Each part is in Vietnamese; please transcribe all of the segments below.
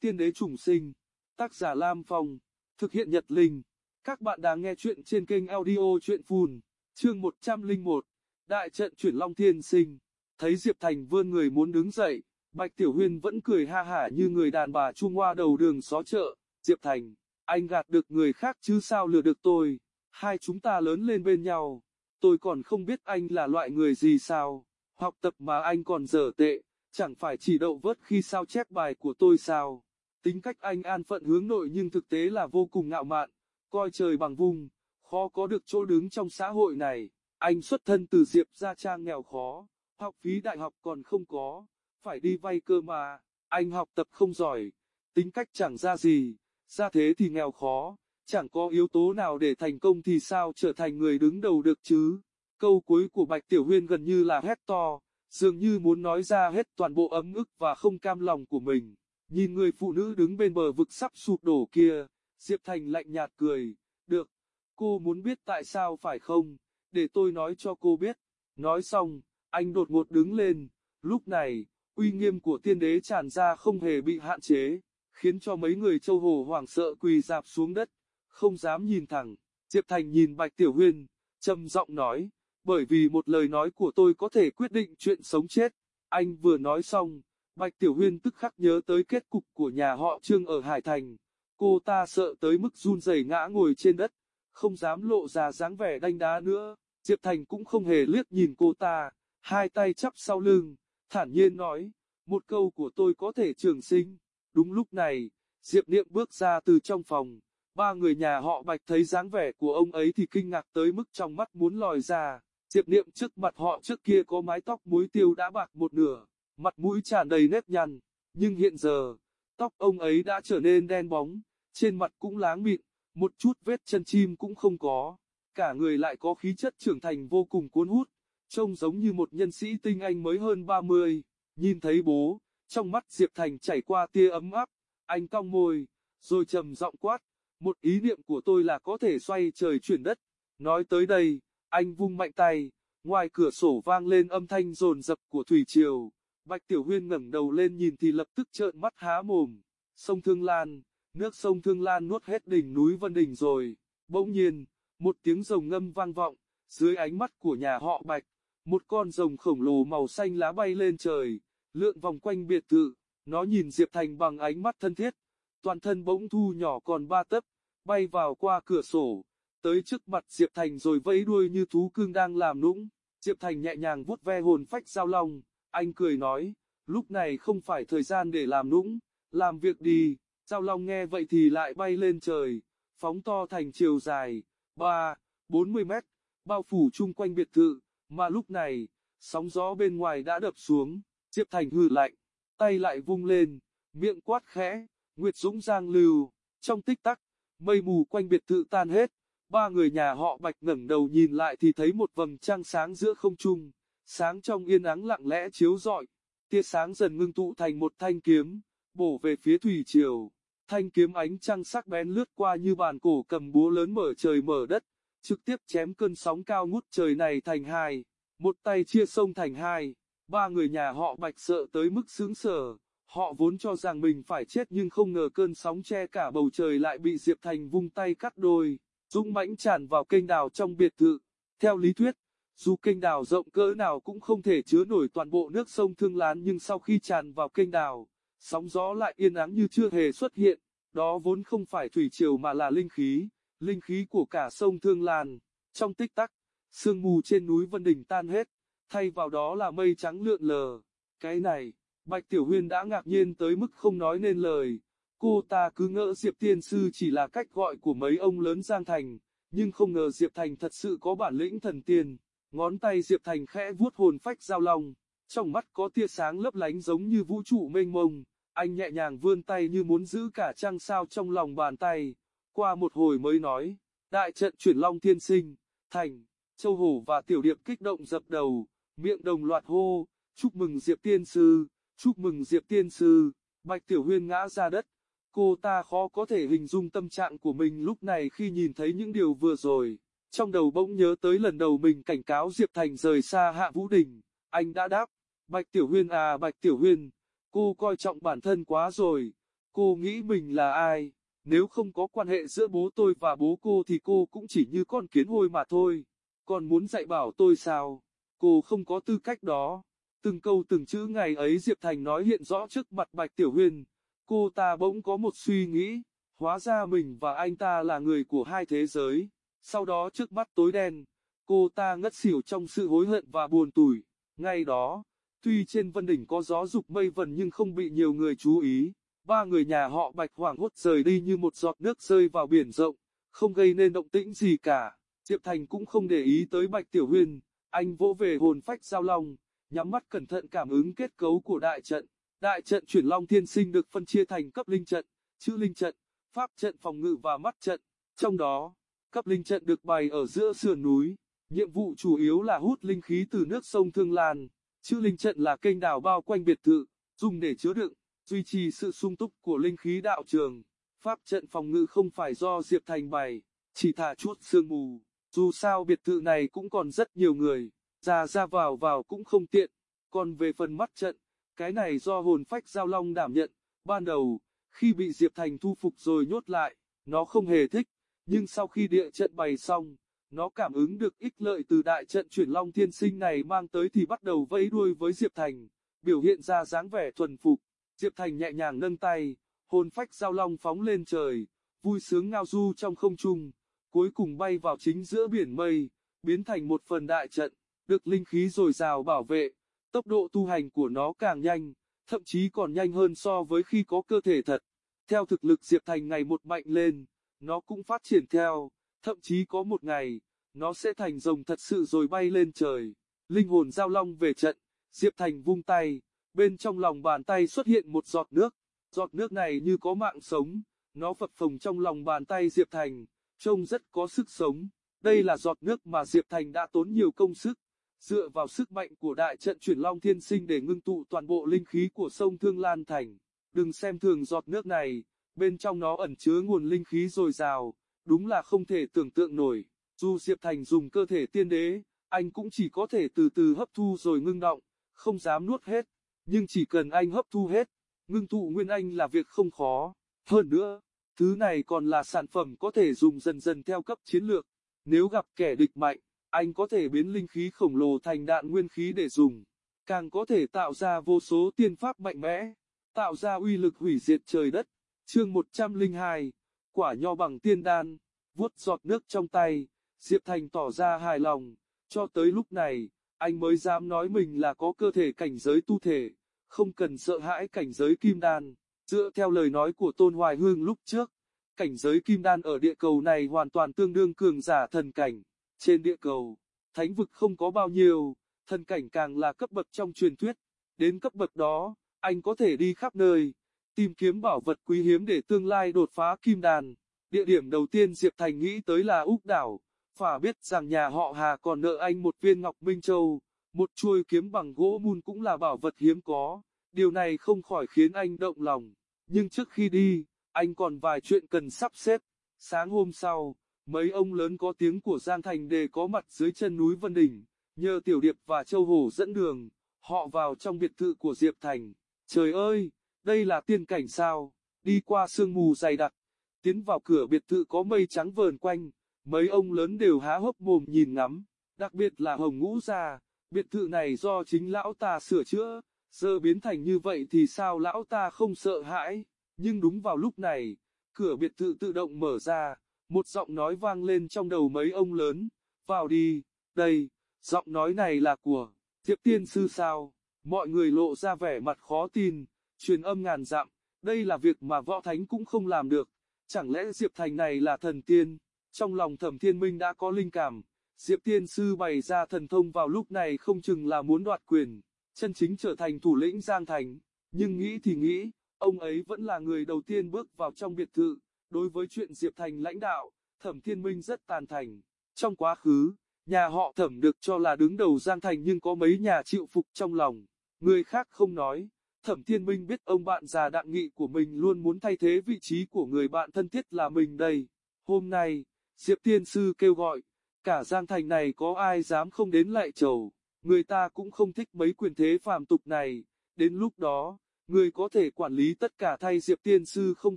Tiên đế trùng sinh, tác giả Lam Phong, thực hiện Nhật Linh. Các bạn đang nghe chuyện trên kênh audio chuyện phùn, chương 101, Đại trận chuyển Long Thiên Sinh. Thấy Diệp Thành vươn người muốn đứng dậy, Bạch Tiểu Huyên vẫn cười ha hả như người đàn bà trung hoa đầu đường xó chợ. Diệp Thành, anh gạt được người khác chứ sao lừa được tôi, hai chúng ta lớn lên bên nhau, tôi còn không biết anh là loại người gì sao, học tập mà anh còn dở tệ, chẳng phải chỉ đậu vớt khi sao chép bài của tôi sao. Tính cách anh an phận hướng nội nhưng thực tế là vô cùng ngạo mạn, coi trời bằng vùng, khó có được chỗ đứng trong xã hội này. Anh xuất thân từ Diệp Gia Trang nghèo khó, học phí đại học còn không có, phải đi vay cơ mà, anh học tập không giỏi, tính cách chẳng ra gì, ra thế thì nghèo khó, chẳng có yếu tố nào để thành công thì sao trở thành người đứng đầu được chứ. Câu cuối của Bạch Tiểu Huyên gần như là hét to, dường như muốn nói ra hết toàn bộ ấm ức và không cam lòng của mình. Nhìn người phụ nữ đứng bên bờ vực sắp sụp đổ kia, Diệp Thành lạnh nhạt cười, được, cô muốn biết tại sao phải không, để tôi nói cho cô biết. Nói xong, anh đột ngột đứng lên, lúc này, uy nghiêm của tiên đế tràn ra không hề bị hạn chế, khiến cho mấy người châu hồ hoảng sợ quỳ dạp xuống đất, không dám nhìn thẳng. Diệp Thành nhìn Bạch Tiểu Huyên, trầm giọng nói, bởi vì một lời nói của tôi có thể quyết định chuyện sống chết. Anh vừa nói xong, Bạch Tiểu Huyên tức khắc nhớ tới kết cục của nhà họ Trương ở Hải Thành. Cô ta sợ tới mức run rẩy ngã ngồi trên đất, không dám lộ ra dáng vẻ đanh đá nữa. Diệp Thành cũng không hề liếc nhìn cô ta, hai tay chắp sau lưng, thản nhiên nói, một câu của tôi có thể trường sinh. Đúng lúc này, Diệp Niệm bước ra từ trong phòng, ba người nhà họ Bạch thấy dáng vẻ của ông ấy thì kinh ngạc tới mức trong mắt muốn lòi ra. Diệp Niệm trước mặt họ trước kia có mái tóc muối tiêu đã bạc một nửa, mặt mũi tràn đầy nếp nhăn, nhưng hiện giờ, tóc ông ấy đã trở nên đen bóng, trên mặt cũng láng mịn, một chút vết chân chim cũng không có, cả người lại có khí chất trưởng thành vô cùng cuốn hút, trông giống như một nhân sĩ tinh anh mới hơn 30, nhìn thấy bố, trong mắt Diệp Thành chảy qua tia ấm áp, anh cong môi, rồi trầm giọng quát, một ý niệm của tôi là có thể xoay trời chuyển đất, nói tới đây, anh vung mạnh tay, ngoài cửa sổ vang lên âm thanh rồn rập của thủy triều. Bạch Tiểu Huyên ngẩng đầu lên nhìn thì lập tức trợn mắt há mồm. Sông Thương Lan, nước sông Thương Lan nuốt hết đỉnh núi Vân Đình rồi. Bỗng nhiên, một tiếng rồng ngâm vang vọng, dưới ánh mắt của nhà họ Bạch, một con rồng khổng lồ màu xanh lá bay lên trời, lượn vòng quanh biệt thự, nó nhìn Diệp Thành bằng ánh mắt thân thiết, toàn thân bỗng thu nhỏ còn ba tấc, bay vào qua cửa sổ, tới trước mặt Diệp Thành rồi vẫy đuôi như thú cưng đang làm nũng. Diệp Thành nhẹ nhàng vuốt ve hồn phách giao long, anh cười nói, lúc này không phải thời gian để làm nũng, làm việc đi. Giao long nghe vậy thì lại bay lên trời, phóng to thành chiều dài, 3, 40 mét, bao phủ chung quanh biệt thự, mà lúc này, sóng gió bên ngoài đã đập xuống, Diệp Thành hừ lạnh, tay lại vung lên, miệng quát khẽ, Nguyệt Dũng giang lưu, trong tích tắc, mây mù quanh biệt thự tan hết, Ba người nhà họ Bạch ngẩng đầu nhìn lại thì thấy một vầng trăng sáng giữa không trung, sáng trong yên ắng lặng lẽ chiếu rọi, tia sáng dần ngưng tụ thành một thanh kiếm, bổ về phía thủy triều. Thanh kiếm ánh trăng sắc bén lướt qua như bàn cổ cầm búa lớn mở trời mở đất, trực tiếp chém cơn sóng cao ngút trời này thành hai, một tay chia sông thành hai. Ba người nhà họ Bạch sợ tới mức sướng sở, họ vốn cho rằng mình phải chết nhưng không ngờ cơn sóng che cả bầu trời lại bị Diệp Thành vung tay cắt đôi dũng mãnh tràn vào kênh đào trong biệt thự. Theo lý thuyết, dù kênh đào rộng cỡ nào cũng không thể chứa nổi toàn bộ nước sông Thương Lán nhưng sau khi tràn vào kênh đào, sóng gió lại yên ắng như chưa hề xuất hiện. Đó vốn không phải thủy triều mà là linh khí, linh khí của cả sông Thương Lan. Trong tích tắc, sương mù trên núi Vân Đình tan hết, thay vào đó là mây trắng lượn lờ. Cái này, Bạch Tiểu Huyên đã ngạc nhiên tới mức không nói nên lời. Cô ta cứ ngỡ Diệp Tiên Sư chỉ là cách gọi của mấy ông lớn Giang Thành, nhưng không ngờ Diệp Thành thật sự có bản lĩnh thần tiên. Ngón tay Diệp Thành khẽ vuốt hồn phách giao long, trong mắt có tia sáng lấp lánh giống như vũ trụ mênh mông. Anh nhẹ nhàng vươn tay như muốn giữ cả trăng sao trong lòng bàn tay. Qua một hồi mới nói, đại trận chuyển long thiên sinh, thành, châu hổ và tiểu điệp kích động dập đầu, miệng đồng loạt hô, chúc mừng Diệp Tiên Sư, chúc mừng Diệp Tiên Sư, Bạch Tiểu Huyên ngã ra đất, Cô ta khó có thể hình dung tâm trạng của mình lúc này khi nhìn thấy những điều vừa rồi. Trong đầu bỗng nhớ tới lần đầu mình cảnh cáo Diệp Thành rời xa Hạ Vũ Đình. Anh đã đáp, Bạch Tiểu Huyên à Bạch Tiểu Huyên, cô coi trọng bản thân quá rồi. Cô nghĩ mình là ai? Nếu không có quan hệ giữa bố tôi và bố cô thì cô cũng chỉ như con kiến hôi mà thôi. Còn muốn dạy bảo tôi sao? Cô không có tư cách đó. Từng câu từng chữ ngày ấy Diệp Thành nói hiện rõ trước mặt Bạch Tiểu Huyên. Cô ta bỗng có một suy nghĩ, hóa ra mình và anh ta là người của hai thế giới. Sau đó trước mắt tối đen, cô ta ngất xỉu trong sự hối hận và buồn tủi. Ngay đó, tuy trên vân đỉnh có gió dục mây vần nhưng không bị nhiều người chú ý. Ba người nhà họ Bạch hoảng hốt rời đi như một giọt nước rơi vào biển rộng, không gây nên động tĩnh gì cả. Diệp Thành cũng không để ý tới Bạch Tiểu Huyên, anh vỗ về hồn phách giao long, nhắm mắt cẩn thận cảm ứng kết cấu của đại trận. Đại trận chuyển long thiên sinh được phân chia thành cấp linh trận, chữ linh trận, pháp trận phòng ngự và mắt trận. Trong đó, cấp linh trận được bày ở giữa sườn núi, nhiệm vụ chủ yếu là hút linh khí từ nước sông Thương Lan. Chữ linh trận là kênh đào bao quanh biệt thự, dùng để chứa đựng, duy trì sự sung túc của linh khí đạo trường. Pháp trận phòng ngự không phải do Diệp Thành bày, chỉ thả chút sương mù. Dù sao biệt thự này cũng còn rất nhiều người, ra ra vào vào cũng không tiện. Còn về phần mắt trận, cái này do hồn phách giao long đảm nhận. Ban đầu, khi bị Diệp Thành thu phục rồi nhốt lại, nó không hề thích, nhưng sau khi địa trận bày xong, nó cảm ứng được ích lợi từ đại trận chuyển long thiên sinh này mang tới thì bắt đầu vẫy đuôi với Diệp Thành, biểu hiện ra dáng vẻ thuần phục. Diệp Thành nhẹ nhàng nâng tay, hồn phách giao long phóng lên trời, vui sướng ngao du trong không trung, cuối cùng bay vào chính giữa biển mây, biến thành một phần đại trận, được linh khí dồi dào bảo vệ, tốc độ tu hành của nó càng nhanh, thậm chí còn nhanh hơn so với khi có cơ thể thật. Theo thực lực Diệp Thành ngày một mạnh lên, nó cũng phát triển theo, thậm chí có một ngày, nó sẽ thành rồng thật sự rồi bay lên trời. Linh hồn giao long về trận, Diệp Thành vung tay, bên trong lòng bàn tay xuất hiện một giọt nước, giọt nước này như có mạng sống, nó phập phồng trong lòng bàn tay Diệp Thành, trông rất có sức sống. Đây là giọt nước mà Diệp Thành đã tốn nhiều công sức, dựa vào sức mạnh của đại trận chuyển long thiên sinh để ngưng tụ toàn bộ linh khí của sông Thương Lan Thành. Đừng xem thường giọt nước này, bên trong nó ẩn chứa nguồn linh khí dồi dào, đúng là không thể tưởng tượng nổi. Dù Diệp Thành dùng cơ thể tiên đế, anh cũng chỉ có thể từ từ hấp thu rồi ngưng động, không dám nuốt hết. Nhưng chỉ cần anh hấp thu hết, ngưng tụ nguyên anh là việc không khó. Hơn nữa, thứ này còn là sản phẩm có thể dùng dần dần theo cấp chiến lược. Nếu gặp kẻ địch mạnh, anh có thể biến linh khí khổng lồ thành đạn nguyên khí để dùng. Càng có thể tạo ra vô số tiên pháp mạnh mẽ, tạo ra uy lực hủy diệt trời đất. Chương 102, quả nho bằng tiên đan, vuốt giọt nước trong tay, Diệp Thành tỏ ra hài lòng, cho tới lúc này, anh mới dám nói mình là có cơ thể cảnh giới tu thể, không cần sợ hãi cảnh giới kim đan. Dựa theo lời nói của Tôn Hoài Hương lúc trước, cảnh giới kim đan ở địa cầu này hoàn toàn tương đương cường giả thần cảnh. Trên địa cầu, thánh vực không có bao nhiêu, thần cảnh càng là cấp bậc trong truyền thuyết. Đến cấp bậc đó, anh có thể đi khắp nơi, tìm kiếm bảo vật quý hiếm để tương lai đột phá kim đàn Địa điểm đầu tiên Diệp Thành nghĩ tới là Úc Đảo, phả biết rằng nhà họ Hà còn nợ anh một viên ngọc Minh Châu, một chuôi kiếm bằng gỗ mun cũng là bảo vật hiếm có, điều này không khỏi khiến anh động lòng. Nhưng trước khi đi, anh còn vài chuyện cần sắp xếp. Sáng hôm sau, mấy ông lớn có tiếng của Giang Thành đề có mặt dưới chân núi Vân Đỉnh, nhờ Tiểu Điệp và Châu Hổ dẫn đường, họ vào trong biệt thự của Diệp Thành. Trời ơi, đây là tiên cảnh sao, đi qua sương mù dày đặc, tiến vào cửa biệt thự có mây trắng vờn quanh, mấy ông lớn đều há hốc mồm nhìn ngắm, đặc biệt là Hồng Ngũ Gia, biệt thự này do chính lão ta sửa chữa, giờ biến thành như vậy thì sao lão ta không sợ hãi, nhưng đúng vào lúc này, cửa biệt thự tự động mở ra, một giọng nói vang lên trong đầu mấy ông lớn, vào đi, đây, giọng nói này là của, Diệp Tiên Sư sao, mọi người lộ ra vẻ mặt khó tin, truyền âm ngàn dặm, đây là việc mà võ thánh cũng không làm được, chẳng lẽ Diệp Thành này là thần tiên, trong lòng thẩm thiên minh đã có linh cảm, Diệp Tiên Sư bày ra thần thông vào lúc này không chừng là muốn đoạt quyền, chân chính trở thành thủ lĩnh Giang Thành, nhưng nghĩ thì nghĩ, ông ấy vẫn là người đầu tiên bước vào trong biệt thự, đối với chuyện Diệp Thành lãnh đạo, thẩm thiên minh rất tàn thành, trong quá khứ, nhà họ thẩm được cho là đứng đầu Giang Thành nhưng có mấy nhà chịu phục trong lòng, người khác không nói. Thẩm Thiên Minh biết ông bạn già đặng nghị của mình luôn muốn thay thế vị trí của người bạn thân thiết là mình đây. Hôm nay, Diệp Tiên Sư kêu gọi, cả Giang Thành này có ai dám không đến lại chầu, người ta cũng không thích mấy quyền thế phàm tục này, đến lúc đó, người có thể quản lý tất cả thay Diệp Tiên Sư không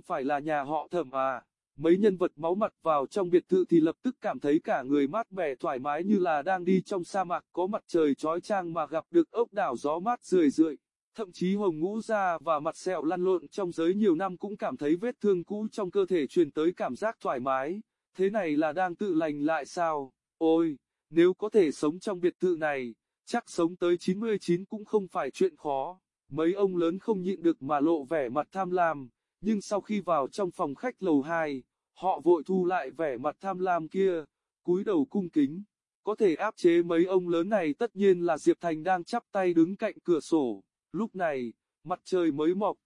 phải là nhà họ thẩm à. Mấy nhân vật máu mặt vào trong biệt thự thì lập tức cảm thấy cả người mát mẻ thoải mái như là đang đi trong sa mạc có mặt trời chói chang mà gặp được ốc đảo gió mát rười rượi. Thậm chí Hồng Ngũ Ra và mặt sẹo lăn lộn trong giới nhiều năm cũng cảm thấy vết thương cũ trong cơ thể truyền tới cảm giác thoải mái. Thế này là đang tự lành lại sao? Ôi, nếu có thể sống trong biệt thự này, chắc sống tới 99 cũng không phải chuyện khó. Mấy ông lớn không nhịn được mà lộ vẻ mặt tham lam, nhưng sau khi vào trong phòng khách lầu 2, họ vội thu lại vẻ mặt tham lam kia, cúi đầu cung kính. Có thể áp chế mấy ông lớn này tất nhiên là Diệp Thành đang chắp tay đứng cạnh cửa sổ. Lúc này, mặt trời mới mọc,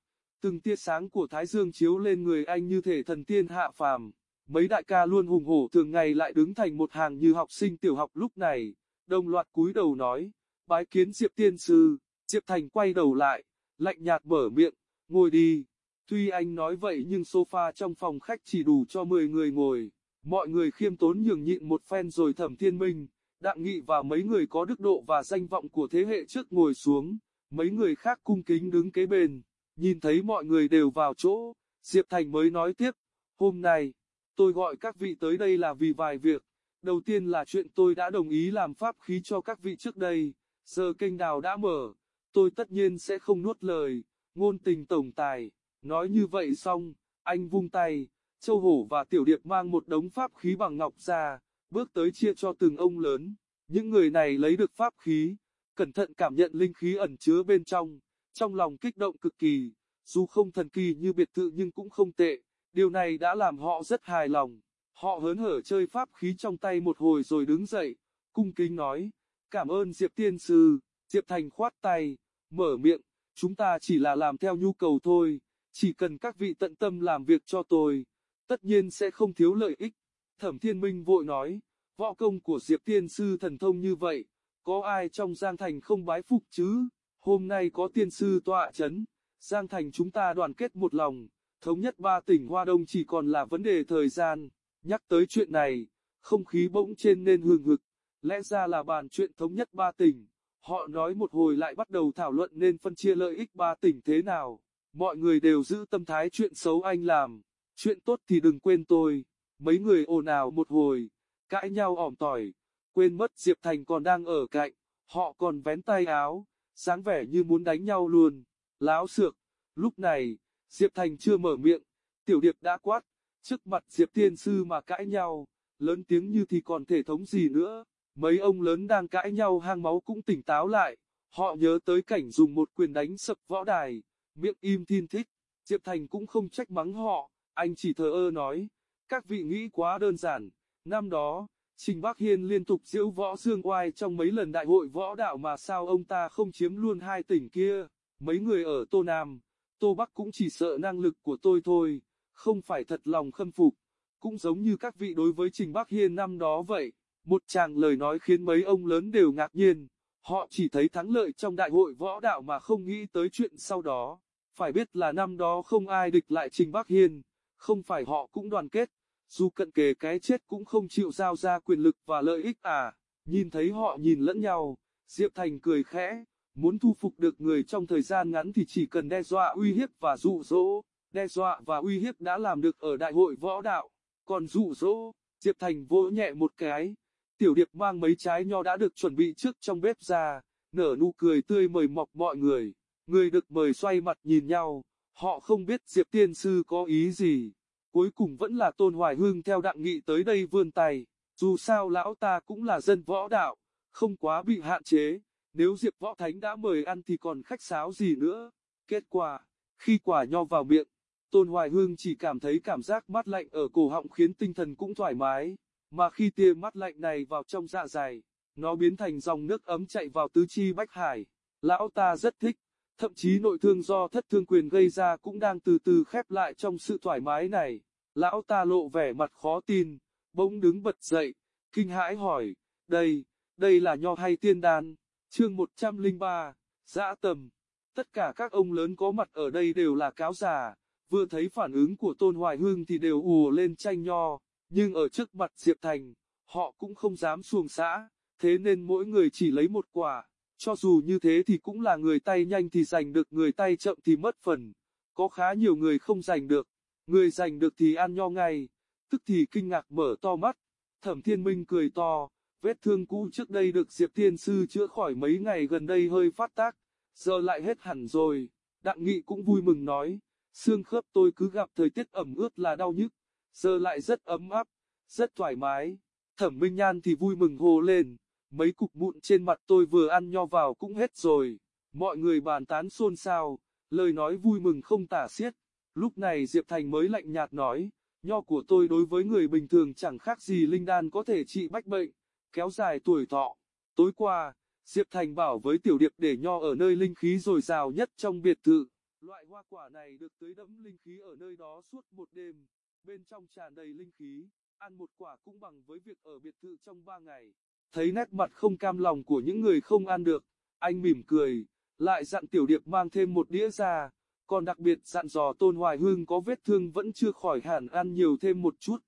từng tia sáng của Thái Dương chiếu lên người anh như thể thần tiên hạ phàm. Mấy đại ca luôn hùng hổ thường ngày lại đứng thành một hàng như học sinh tiểu học lúc này, đồng loạt cúi đầu nói, bái kiến Diệp Tiên Sư, Diệp Thành quay đầu lại, lạnh nhạt mở miệng, ngồi đi. Tuy anh nói vậy nhưng sofa trong phòng khách chỉ đủ cho 10 người ngồi, mọi người khiêm tốn nhường nhịn một phen rồi thẩm thiên minh, đặng nghị và mấy người có đức độ và danh vọng của thế hệ trước ngồi xuống, mấy người khác cung kính đứng kế bên, nhìn thấy mọi người đều vào chỗ, Diệp Thành mới nói tiếp, hôm nay, tôi gọi các vị tới đây là vì vài việc, đầu tiên là chuyện tôi đã đồng ý làm pháp khí cho các vị trước đây, giờ kênh đào đã mở, tôi tất nhiên sẽ không nuốt lời, ngôn tình tổng tài. Nói như vậy xong, anh vung tay, Châu Hổ và Tiểu Điệp mang một đống pháp khí bằng ngọc ra, bước tới chia cho từng ông lớn. Những người này lấy được pháp khí, cẩn thận cảm nhận linh khí ẩn chứa bên trong, trong lòng kích động cực kỳ, dù không thần kỳ như biệt thự nhưng cũng không tệ, điều này đã làm họ rất hài lòng. Họ hớn hở chơi pháp khí trong tay một hồi rồi đứng dậy, cung kính nói, cảm ơn Diệp Tiên Sư, Diệp Thành khoát tay, mở miệng, chúng ta chỉ là làm theo nhu cầu thôi. Chỉ cần các vị tận tâm làm việc cho tôi, tất nhiên sẽ không thiếu lợi ích. Thẩm Thiên Minh vội nói, võ công của Diệp Tiên Sư thần thông như vậy, có ai trong Giang Thành không bái phục chứ? Hôm nay có tiên sư tọa chấn, Giang Thành chúng ta đoàn kết một lòng, thống nhất ba tỉnh Hoa Đông chỉ còn là vấn đề thời gian. Nhắc tới chuyện này, không khí bỗng trên nên hừng hực, lẽ ra là bàn chuyện thống nhất ba tỉnh. Họ nói một hồi lại bắt đầu thảo luận nên phân chia lợi ích ba tỉnh thế nào. Mọi người đều giữ tâm thái chuyện xấu anh làm, chuyện tốt thì đừng quên tôi. Mấy người ồn ào một hồi, cãi nhau ỏm tỏi, quên mất Diệp Thành còn đang ở cạnh, họ còn vén tay áo, sáng vẻ như muốn đánh nhau luôn. Láo xược, lúc này, Diệp Thành chưa mở miệng, tiểu điệp đã quát, trước mặt Diệp Tiên Sư mà cãi nhau, lớn tiếng như thì còn thể thống gì nữa. Mấy ông lớn đang cãi nhau hang máu cũng tỉnh táo lại, họ nhớ tới cảnh dùng một quyền đánh sập võ đài. Miệng im thiên thích, Diệp Thành cũng không trách mắng họ, anh chỉ thờ ơ nói, các vị nghĩ quá đơn giản, năm đó, Trình Bắc Hiên liên tục diễu võ dương oai trong mấy lần đại hội võ đạo mà sao ông ta không chiếm luôn hai tỉnh kia, mấy người ở Tô Nam, Tô Bắc cũng chỉ sợ năng lực của tôi thôi, không phải thật lòng khâm phục, cũng giống như các vị đối với Trình Bắc Hiên năm đó vậy, một chàng lời nói khiến mấy ông lớn đều ngạc nhiên, Họ chỉ thấy thắng lợi trong đại hội võ đạo mà không nghĩ tới chuyện sau đó. Phải biết là năm đó không ai địch lại Trình Bắc Hiên, không phải họ cũng đoàn kết, dù cận kề cái chết cũng không chịu giao ra quyền lực và lợi ích à. Nhìn thấy họ nhìn lẫn nhau, Diệp Thành cười khẽ, muốn thu phục được người trong thời gian ngắn thì chỉ cần đe dọa uy hiếp và dụ dỗ. Đe dọa và uy hiếp đã làm được ở đại hội võ đạo, còn dụ dỗ, Diệp Thành vỗ nhẹ một cái, Tiểu điệp mang mấy trái nho đã được chuẩn bị trước trong bếp ra, nở nụ cười tươi mời mọc mọi người. Người được mời xoay mặt nhìn nhau, họ không biết Diệp Tiên Sư có ý gì. Cuối cùng vẫn là Tôn Hoài Hương theo đặng nghị tới đây vươn tay. Dù sao lão ta cũng là dân võ đạo, không quá bị hạn chế. Nếu Diệp Võ Thánh đã mời ăn thì còn khách sáo gì nữa. Kết quả, khi quả nho vào miệng, Tôn Hoài Hương chỉ cảm thấy cảm giác mát lạnh ở cổ họng khiến tinh thần cũng thoải mái. Mà khi tia mắt lạnh này vào trong dạ dày, nó biến thành dòng nước ấm chạy vào tứ chi bách hải. Lão ta rất thích, thậm chí nội thương do thất thương quyền gây ra cũng đang từ từ khép lại trong sự thoải mái này. Lão ta lộ vẻ mặt khó tin, bỗng đứng bật dậy, kinh hãi hỏi, đây, đây là nho hay tiên đan, chương 103, dã tầm. Tất cả các ông lớn có mặt ở đây đều là cáo già, vừa thấy phản ứng của Tôn Hoài Hương thì đều ùa lên tranh nho nhưng ở trước mặt Diệp Thành, họ cũng không dám xuồng xã, thế nên mỗi người chỉ lấy một quả, cho dù như thế thì cũng là người tay nhanh thì giành được người tay chậm thì mất phần, có khá nhiều người không giành được, người giành được thì ăn nho ngay, tức thì kinh ngạc mở to mắt, thẩm thiên minh cười to, vết thương cũ trước đây được Diệp Thiên Sư chữa khỏi mấy ngày gần đây hơi phát tác, giờ lại hết hẳn rồi, đặng nghị cũng vui mừng nói, xương khớp tôi cứ gặp thời tiết ẩm ướt là đau nhức, giờ lại rất ấm áp, rất thoải mái. Thẩm Minh Nhan thì vui mừng hô lên, mấy cục mụn trên mặt tôi vừa ăn nho vào cũng hết rồi. Mọi người bàn tán xôn xao, lời nói vui mừng không tả xiết. Lúc này Diệp Thành mới lạnh nhạt nói, nho của tôi đối với người bình thường chẳng khác gì linh đan có thể trị bách bệnh, kéo dài tuổi thọ. Tối qua, Diệp Thành bảo với Tiểu Điệp để nho ở nơi linh khí dồi dào nhất trong biệt thự. Loại hoa quả này được tưới đẫm linh khí ở nơi đó suốt một đêm, bên trong tràn đầy linh khí, ăn một quả cũng bằng với việc ở biệt thự trong ba ngày. Thấy nét mặt không cam lòng của những người không ăn được, anh mỉm cười, lại dặn Tiểu Điệp mang thêm một đĩa ra, còn đặc biệt dặn dò Tôn Hoài Hương có vết thương vẫn chưa khỏi hẳn ăn nhiều thêm một chút.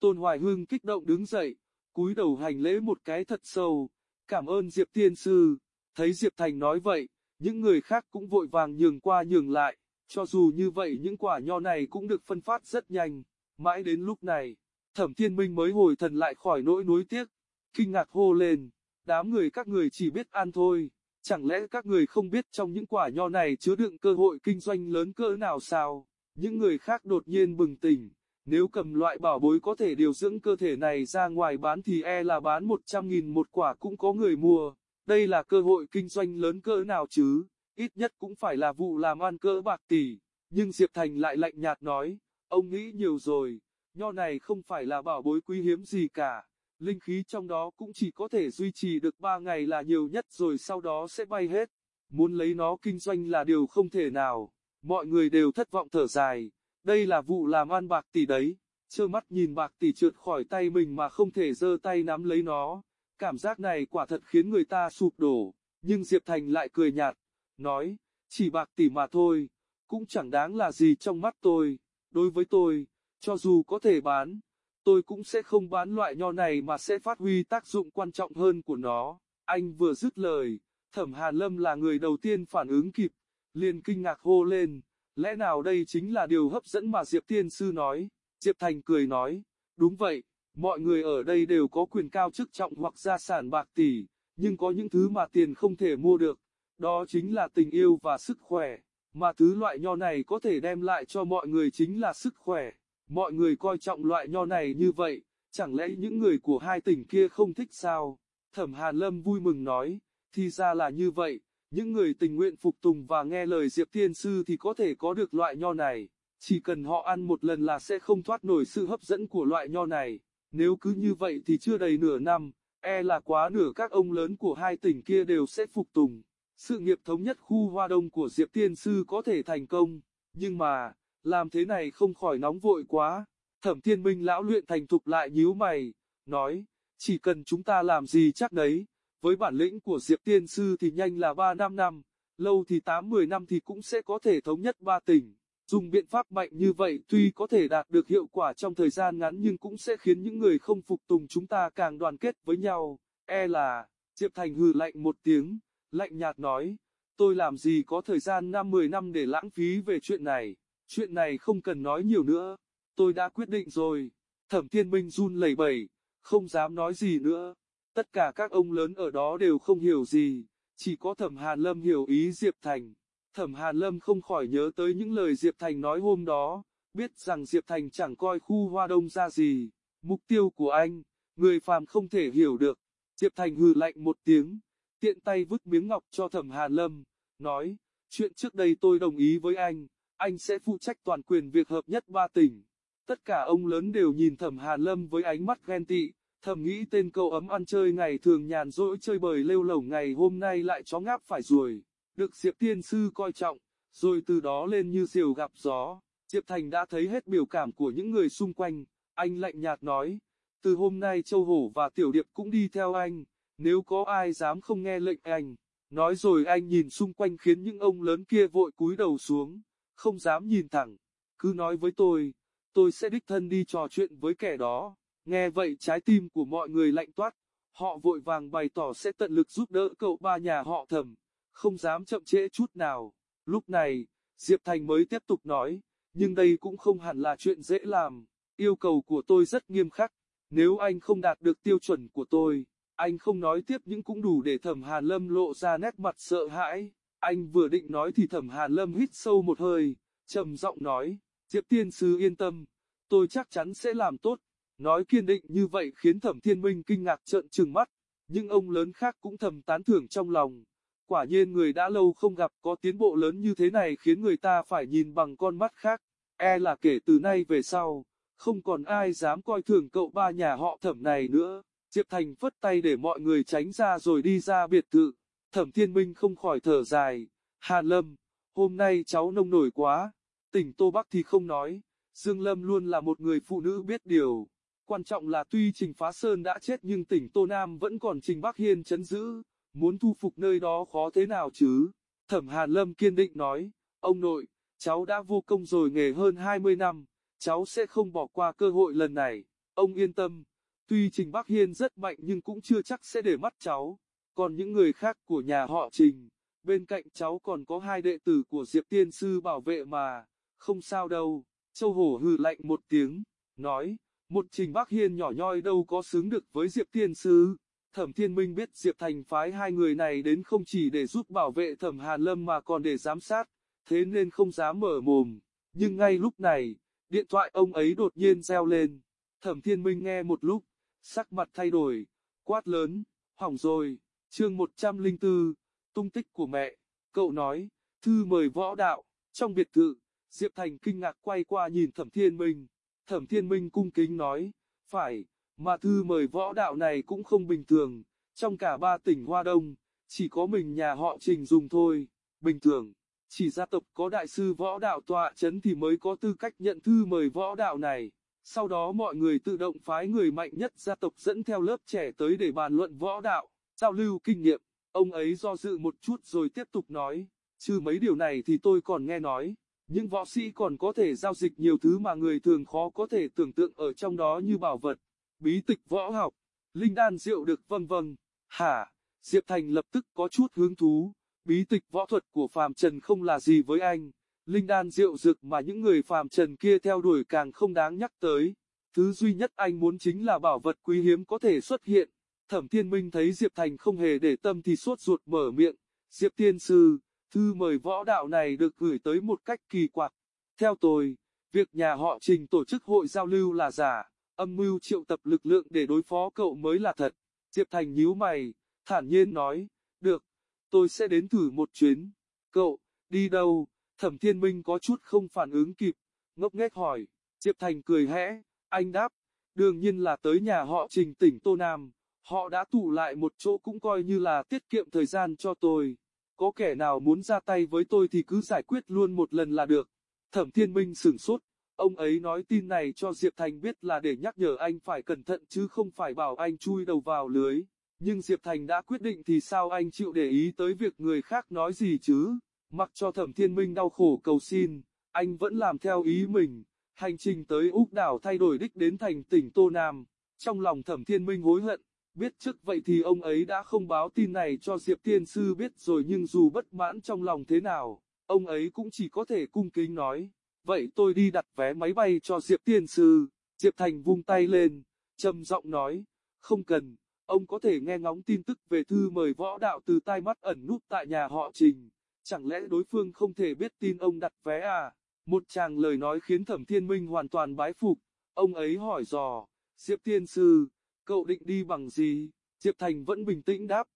Tôn Hoài Hương kích động đứng dậy, cúi đầu hành lễ một cái thật sâu, cảm ơn Diệp Tiên Sư, thấy Diệp Thành nói vậy, những người khác cũng vội vàng nhường qua nhường lại, cho dù như vậy những quả nho này cũng được phân phát rất nhanh, mãi đến lúc này, Thẩm Thiên Minh mới hồi thần lại khỏi nỗi nuối tiếc, kinh ngạc hô lên, đám người các người chỉ biết ăn thôi, chẳng lẽ các người không biết trong những quả nho này chứa đựng cơ hội kinh doanh lớn cỡ nào sao? Những người khác đột nhiên bừng tỉnh, nếu cầm loại bảo bối có thể điều dưỡng cơ thể này ra ngoài bán thì e là bán 100.000 một quả cũng có người mua. Đây là cơ hội kinh doanh lớn cỡ nào chứ, ít nhất cũng phải là vụ làm ăn cỡ bạc tỷ. Nhưng Diệp Thành lại lạnh nhạt nói, ông nghĩ nhiều rồi, nho này không phải là bảo bối quý hiếm gì cả. Linh khí trong đó cũng chỉ có thể duy trì được 3 ngày là nhiều nhất rồi sau đó sẽ bay hết. Muốn lấy nó kinh doanh là điều không thể nào. Mọi người đều thất vọng thở dài. Đây là vụ làm ăn bạc tỷ đấy. Trơ mắt nhìn bạc tỷ trượt khỏi tay mình mà không thể giơ tay nắm lấy nó. Cảm giác này quả thật khiến người ta sụp đổ. Nhưng Diệp Thành lại cười nhạt. Nói, chỉ bạc tỷ mà thôi. Cũng chẳng đáng là gì trong mắt tôi. Đối với tôi, cho dù có thể bán, tôi cũng sẽ không bán loại nho này mà sẽ phát huy tác dụng quan trọng hơn của nó. Anh vừa dứt lời, thẩm Hàn Lâm là người đầu tiên phản ứng kịp, liền kinh ngạc hô lên, lẽ nào đây chính là điều hấp dẫn mà Diệp Tiên Sư nói, Diệp Thành cười nói, đúng vậy, mọi người ở đây đều có quyền cao chức trọng hoặc gia sản bạc tỷ, nhưng có những thứ mà tiền không thể mua được, đó chính là tình yêu và sức khỏe, mà thứ loại nho này có thể đem lại cho mọi người chính là sức khỏe. Mọi người coi trọng loại nho này như vậy, chẳng lẽ những người của hai tỉnh kia không thích sao? Thẩm Hàn Lâm vui mừng nói, thì ra là như vậy, những người tình nguyện phục tùng và nghe lời Diệp Tiên Sư thì có thể có được loại nho này, chỉ cần họ ăn một lần là sẽ không thoát nổi sự hấp dẫn của loại nho này, nếu cứ như vậy thì chưa đầy nửa năm, e là quá nửa các ông lớn của hai tỉnh kia đều sẽ phục tùng. Sự nghiệp thống nhất khu Hoa Đông của Diệp Tiên Sư có thể thành công, nhưng mà, làm thế này không khỏi nóng vội quá. Thẩm thiên minh lão luyện thành thục lại nhíu mày, nói, chỉ cần chúng ta làm gì chắc đấy, với bản lĩnh của Diệp Tiên Sư thì nhanh là 3 năm năm, lâu thì 8-10 năm thì cũng sẽ có thể thống nhất ba tỉnh. Dùng biện pháp mạnh như vậy tuy có thể đạt được hiệu quả trong thời gian ngắn nhưng cũng sẽ khiến những người không phục tùng chúng ta càng đoàn kết với nhau. E là, Diệp Thành hừ lạnh một tiếng, lạnh nhạt nói, tôi làm gì có thời gian 5-10 năm để lãng phí về chuyện này chuyện này không cần nói nhiều nữa, tôi đã quyết định rồi. Thẩm Thiên Minh run lẩy bẩy, không dám nói gì nữa. Tất cả các ông lớn ở đó đều không hiểu gì, chỉ có Thẩm Hàn Lâm hiểu ý Diệp Thành. Thẩm Hàn Lâm không khỏi nhớ tới những lời Diệp Thành nói hôm đó, biết rằng Diệp Thành chẳng coi khu hoa đông ra gì. Mục tiêu của anh, người phàm không thể hiểu được. Diệp Thành hừ lạnh một tiếng, tiện tay vứt miếng ngọc cho Thẩm Hàn Lâm, nói, chuyện trước đây tôi đồng ý với anh, anh sẽ phụ trách toàn quyền việc hợp nhất ba tỉnh. Tất cả ông lớn đều nhìn thẩm Hàn Lâm với ánh mắt ghen tị, thầm nghĩ tên cậu ấm ăn chơi ngày thường nhàn rỗi chơi bời lêu lổng ngày hôm nay lại chó ngáp phải ruồi, được Diệp Tiên Sư coi trọng, rồi từ đó lên như diều gặp gió. Diệp Thành đã thấy hết biểu cảm của những người xung quanh, anh lạnh nhạt nói, từ hôm nay Châu Hổ và Tiểu Điệp cũng đi theo anh, nếu có ai dám không nghe lệnh anh. Nói rồi anh nhìn xung quanh khiến những ông lớn kia vội cúi đầu xuống không dám nhìn thẳng, cứ nói với tôi, tôi sẽ đích thân đi trò chuyện với kẻ đó. Nghe vậy trái tim của mọi người lạnh toát, Họ vội vàng bày tỏ sẽ tận lực giúp đỡ cậu ba nhà họ thầm không dám chậm trễ chút nào. Lúc này, Diệp Thành mới tiếp tục nói, nhưng đây cũng không hẳn là chuyện dễ làm, yêu cầu của tôi rất nghiêm khắc, nếu anh không đạt được tiêu chuẩn của tôi, anh không nói tiếp những cũng đủ để thẩm Hàn Lâm lộ ra nét mặt sợ hãi. Anh vừa định nói thì thẩm Hàn Lâm hít sâu một hơi, trầm giọng nói, Diệp Tiên Sư yên tâm, tôi chắc chắn sẽ làm tốt. Nói kiên định như vậy khiến thẩm thiên minh kinh ngạc trợn trừng mắt, nhưng ông lớn khác cũng thầm tán thưởng trong lòng. Quả nhiên người đã lâu không gặp có tiến bộ lớn như thế này khiến người ta phải nhìn bằng con mắt khác. E là kể từ nay về sau, không còn ai dám coi thường cậu ba nhà họ thẩm này nữa. Diệp Thành phất tay để mọi người tránh ra rồi đi ra biệt thự. Thẩm Thiên Minh không khỏi thở dài. Hàn Lâm, hôm nay cháu nông nổi quá. Tỉnh Tô Bắc thì không nói. Dương Lâm luôn là một người phụ nữ biết điều. Quan trọng là tuy Trình Phá Sơn đã chết nhưng tỉnh Tô Nam vẫn còn Trình Bắc Hiên chấn giữ. Muốn thu phục nơi đó khó thế nào chứ? Thẩm Hàn Lâm kiên định nói. Ông nội, cháu đã vô công rồi nghề hơn 20 năm. Cháu sẽ không bỏ qua cơ hội lần này. Ông yên tâm Tuy Trình Bắc Hiên rất mạnh nhưng cũng chưa chắc sẽ để mắt cháu. Còn những người khác của nhà họ Trình, bên cạnh cháu còn có hai đệ tử của Diệp Tiên Sư bảo vệ mà, không sao đâu. Châu Hổ hừ lạnh một tiếng, nói, một Trình Bắc Hiên nhỏ nhoi đâu có xứng được với Diệp Tiên Sư. Thẩm Thiên Minh biết Diệp Thành phái hai người này đến không chỉ để giúp bảo vệ Thẩm Hàn Lâm mà còn để giám sát, thế nên không dám mở mồm. Nhưng ngay lúc này, điện thoại ông ấy đột nhiên reo lên. Thẩm Thiên Minh nghe một lúc, sắc mặt thay đổi, quát lớn, hỏng rồi, chương 104, tung tích của mẹ, cậu nói, thư mời võ đạo, trong biệt thự, Diệp Thành kinh ngạc quay qua nhìn Thẩm Thiên Minh, Thẩm Thiên Minh cung kính nói, phải, mà thư mời võ đạo này cũng không bình thường, trong cả ba tỉnh Hoa Đông, chỉ có mình nhà họ Trình dùng thôi, bình thường, chỉ gia tộc có đại sư võ đạo tọa chấn thì mới có tư cách nhận thư mời võ đạo này. Sau đó mọi người tự động phái người mạnh nhất gia tộc dẫn theo lớp trẻ tới để bàn luận võ đạo, giao lưu kinh nghiệm. Ông ấy do dự một chút rồi tiếp tục nói, trừ mấy điều này thì tôi còn nghe nói, những võ sĩ còn có thể giao dịch nhiều thứ mà người thường khó có thể tưởng tượng ở trong đó như bảo vật, bí tịch võ học, linh đan rượu được vân vân. Hả, Diệp Thành lập tức có chút hứng thú, bí tịch võ thuật của Phàm Trần không là gì với anh. Linh đan rượu dược mà những người phàm trần kia theo đuổi càng không đáng nhắc tới. Thứ duy nhất anh muốn chính là bảo vật quý hiếm có thể xuất hiện. Thẩm Thiên Minh thấy Diệp Thành không hề để tâm thì suốt ruột mở miệng. Diệp Tiên Sư, thư mời võ đạo này được gửi tới một cách kỳ quặc. Theo tôi, việc nhà họ trình tổ chức hội giao lưu là giả, âm mưu triệu tập lực lượng để đối phó cậu mới là thật. Diệp Thành nhíu mày, thản nhiên nói, được, tôi sẽ đến thử một chuyến. Cậu, đi đâu? Thẩm Thiên Minh có chút không phản ứng kịp, ngốc nghếch hỏi, Diệp Thành cười hẽ, anh đáp, đương nhiên là tới nhà họ trình tỉnh Tô Nam, họ đã tụ lại một chỗ cũng coi như là tiết kiệm thời gian cho tôi, có kẻ nào muốn ra tay với tôi thì cứ giải quyết luôn một lần là được. Thẩm Thiên Minh sửng sốt, ông ấy nói tin này cho Diệp Thành biết là để nhắc nhở anh phải cẩn thận chứ không phải bảo anh chui đầu vào lưới, nhưng Diệp Thành đã quyết định thì sao anh chịu để ý tới việc người khác nói gì chứ? Mặc cho thẩm thiên minh đau khổ cầu xin, anh vẫn làm theo ý mình. Hành trình tới Úc đảo thay đổi đích đến thành tỉnh Tô Nam. Trong lòng thẩm thiên minh hối hận, biết trước vậy thì ông ấy đã không báo tin này cho Diệp Tiên Sư biết rồi nhưng dù bất mãn trong lòng thế nào, ông ấy cũng chỉ có thể cung kính nói. Vậy tôi đi đặt vé máy bay cho Diệp Tiên Sư. Diệp Thành vung tay lên, trầm giọng nói, không cần, ông có thể nghe ngóng tin tức về thư mời võ đạo từ tai mắt ẩn núp tại nhà họ Trình. Chẳng lẽ đối phương không thể biết tin ông đặt vé à? Một chàng lời nói khiến Thẩm Thiên Minh hoàn toàn bái phục. Ông ấy hỏi dò, Diệp Tiên Sư, cậu định đi bằng gì? Diệp Thành vẫn bình tĩnh đáp,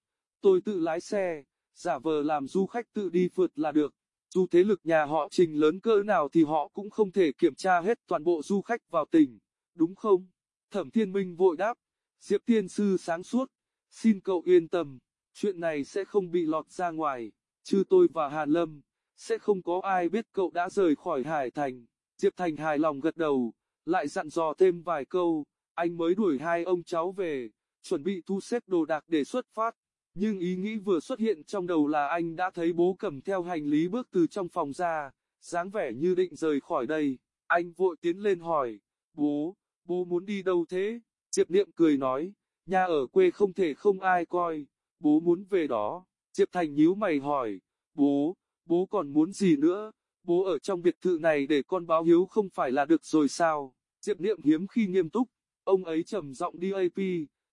tôi tự lái xe, giả vờ làm du khách tự đi phượt là được. Dù thế lực nhà họ trình lớn cỡ nào thì họ cũng không thể kiểm tra hết toàn bộ du khách vào tỉnh, đúng không? Thẩm Thiên Minh vội đáp, Diệp Tiên Sư sáng suốt, xin cậu yên tâm, chuyện này sẽ không bị lọt ra ngoài chứ tôi và Hàn Lâm, sẽ không có ai biết cậu đã rời khỏi Hải Thành. Diệp Thành hài lòng gật đầu, lại dặn dò thêm vài câu, anh mới đuổi hai ông cháu về, chuẩn bị thu xếp đồ đạc để xuất phát. Nhưng ý nghĩ vừa xuất hiện trong đầu là anh đã thấy bố cầm theo hành lý bước từ trong phòng ra, dáng vẻ như định rời khỏi đây. Anh vội tiến lên hỏi, bố, bố muốn đi đâu thế? Diệp Niệm cười nói, nhà ở quê không thể không ai coi, bố muốn về đó. Diệp Thành nhíu mày hỏi, bố, bố còn muốn gì nữa, bố ở trong biệt thự này để con báo hiếu không phải là được rồi sao? Diệp Niệm hiếm khi nghiêm túc, ông ấy trầm giọng DAP,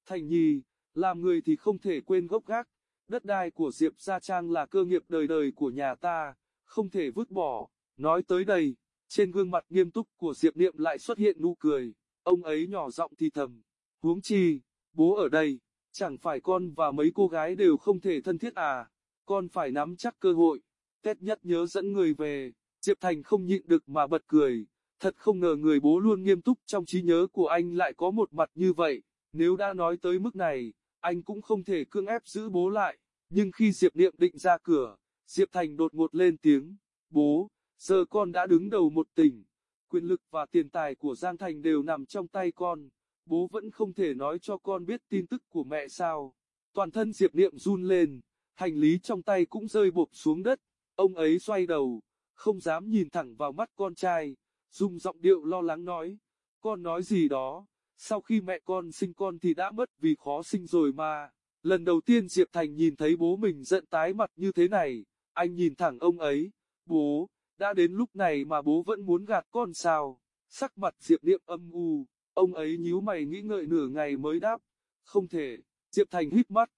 Thành Nhi, làm người thì không thể quên gốc gác, đất đai của Diệp Gia Trang là cơ nghiệp đời đời của nhà ta, không thể vứt bỏ. Nói tới đây, trên gương mặt nghiêm túc của Diệp Niệm lại xuất hiện nụ cười, ông ấy nhỏ giọng thì thầm, huống chi, bố ở đây, chẳng phải con và mấy cô gái đều không thể thân thiết à, con phải nắm chắc cơ hội, Tết nhất nhớ dẫn người về, Diệp Thành không nhịn được mà bật cười, thật không ngờ người bố luôn nghiêm túc trong trí nhớ của anh lại có một mặt như vậy, nếu đã nói tới mức này, anh cũng không thể cưỡng ép giữ bố lại, nhưng khi Diệp Niệm định ra cửa, Diệp Thành đột ngột lên tiếng, bố, giờ con đã đứng đầu một tỉnh, quyền lực và tiền tài của Giang Thành đều nằm trong tay con, bố vẫn không thể nói cho con biết tin tức của mẹ sao. Toàn thân Diệp Niệm run lên, hành lý trong tay cũng rơi bộp xuống đất, ông ấy xoay đầu, không dám nhìn thẳng vào mắt con trai, dùng giọng điệu lo lắng nói, con nói gì đó, sau khi mẹ con sinh con thì đã mất vì khó sinh rồi mà. Lần đầu tiên Diệp Thành nhìn thấy bố mình giận tái mặt như thế này, anh nhìn thẳng ông ấy, bố, đã đến lúc này mà bố vẫn muốn gạt con sao, sắc mặt Diệp Niệm âm u, ông ấy nhíu mày nghĩ ngợi nửa ngày mới đáp, không thể, Diệp Thành hít mắt,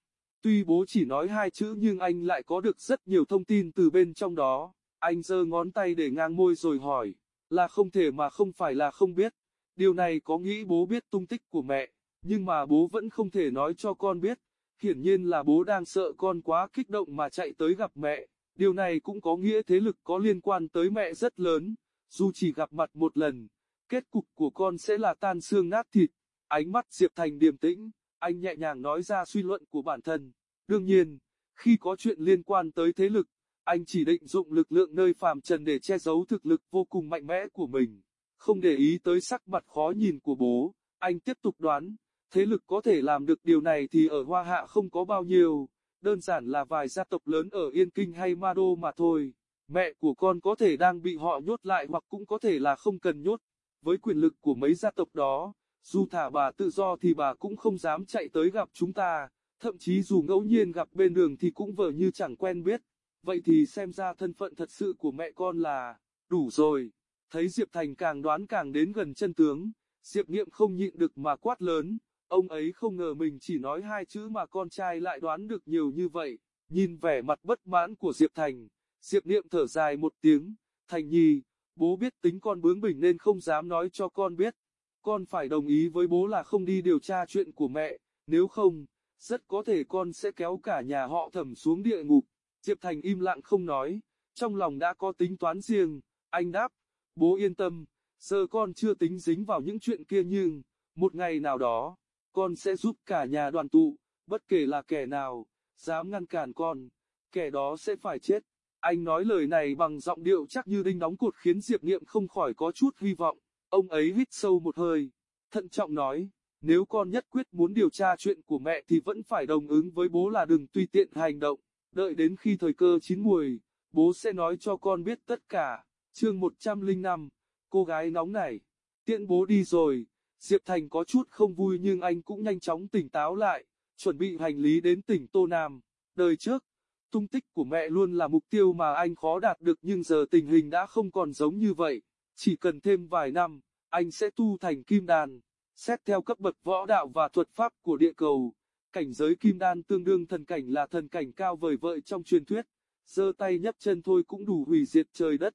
tuy bố chỉ nói hai chữ nhưng anh lại có được rất nhiều thông tin từ bên trong đó, anh giơ ngón tay để ngang môi rồi hỏi, là không thể mà không phải là không biết, điều này có nghĩ bố biết tung tích của mẹ, nhưng mà bố vẫn không thể nói cho con biết, hiển nhiên là bố đang sợ con quá kích động mà chạy tới gặp mẹ. Điều này cũng có nghĩa thế lực có liên quan tới mẹ rất lớn, dù chỉ gặp mặt một lần, kết cục của con sẽ là tan xương nát thịt. Ánh mắt Diệp Thành điềm tĩnh, anh nhẹ nhàng nói ra suy luận của bản thân. Đương nhiên, khi có chuyện liên quan tới thế lực, anh chỉ định dụng lực lượng nơi phàm trần để che giấu thực lực vô cùng mạnh mẽ của mình. Không để ý tới sắc mặt khó nhìn của bố, anh tiếp tục đoán, thế lực có thể làm được điều này thì ở Hoa Hạ không có bao nhiêu đơn giản là vài gia tộc lớn ở Yên Kinh hay Ma Đô mà thôi. Mẹ của con có thể đang bị họ nhốt lại hoặc cũng có thể là không cần nhốt. Với quyền lực của mấy gia tộc đó, dù thả bà tự do thì bà cũng không dám chạy tới gặp chúng ta, thậm chí dù ngẫu nhiên gặp bên đường thì cũng vờ như chẳng quen biết. Vậy thì xem ra thân phận thật sự của mẹ con là, đủ rồi. Thấy Diệp Thành càng đoán càng đến gần chân tướng, Diệp Niệm không nhịn được mà quát lớn, Ông ấy không ngờ mình chỉ nói hai chữ mà con trai lại đoán được nhiều như vậy. Nhìn vẻ mặt bất mãn của Diệp Thành, Diệp Niệm thở dài một tiếng, Thành Nhi, bố biết tính con bướng bỉnh nên không dám nói cho con biết. Con phải đồng ý với bố là không đi điều tra chuyện của mẹ, nếu không, rất có thể con sẽ kéo cả nhà họ thẩm xuống địa ngục. Diệp Thành im lặng không nói, trong lòng đã có tính toán riêng, anh đáp, bố yên tâm, giờ con chưa tính dính vào những chuyện kia nhưng, một ngày nào đó, con sẽ giúp cả nhà đoàn tụ, bất kể là kẻ nào, dám ngăn cản con, kẻ đó sẽ phải chết. Anh nói lời này bằng giọng điệu chắc như đinh đóng cột khiến Diệp Niệm không khỏi có chút hy vọng. Ông ấy hít sâu một hơi, thận trọng nói, nếu con nhất quyết muốn điều tra chuyện của mẹ thì vẫn phải đồng ứng với bố là đừng tùy tiện hành động, đợi đến khi thời cơ chín muồi, bố sẽ nói cho con biết tất cả. Chương 105, cô gái nóng này, tiện bố đi rồi. Diệp Thành có chút không vui nhưng anh cũng nhanh chóng tỉnh táo lại, chuẩn bị hành lý đến tỉnh Tô Nam. Đời trước, tung tích của mẹ luôn là mục tiêu mà anh khó đạt được nhưng giờ tình hình đã không còn giống như vậy. Chỉ cần thêm vài năm, anh sẽ tu thành kim đan. Xét theo cấp bậc võ đạo và thuật pháp của địa cầu, cảnh giới kim đan tương đương thần cảnh là thần cảnh cao vời vợi trong truyền thuyết. giơ tay nhấc chân thôi cũng đủ hủy diệt trời đất.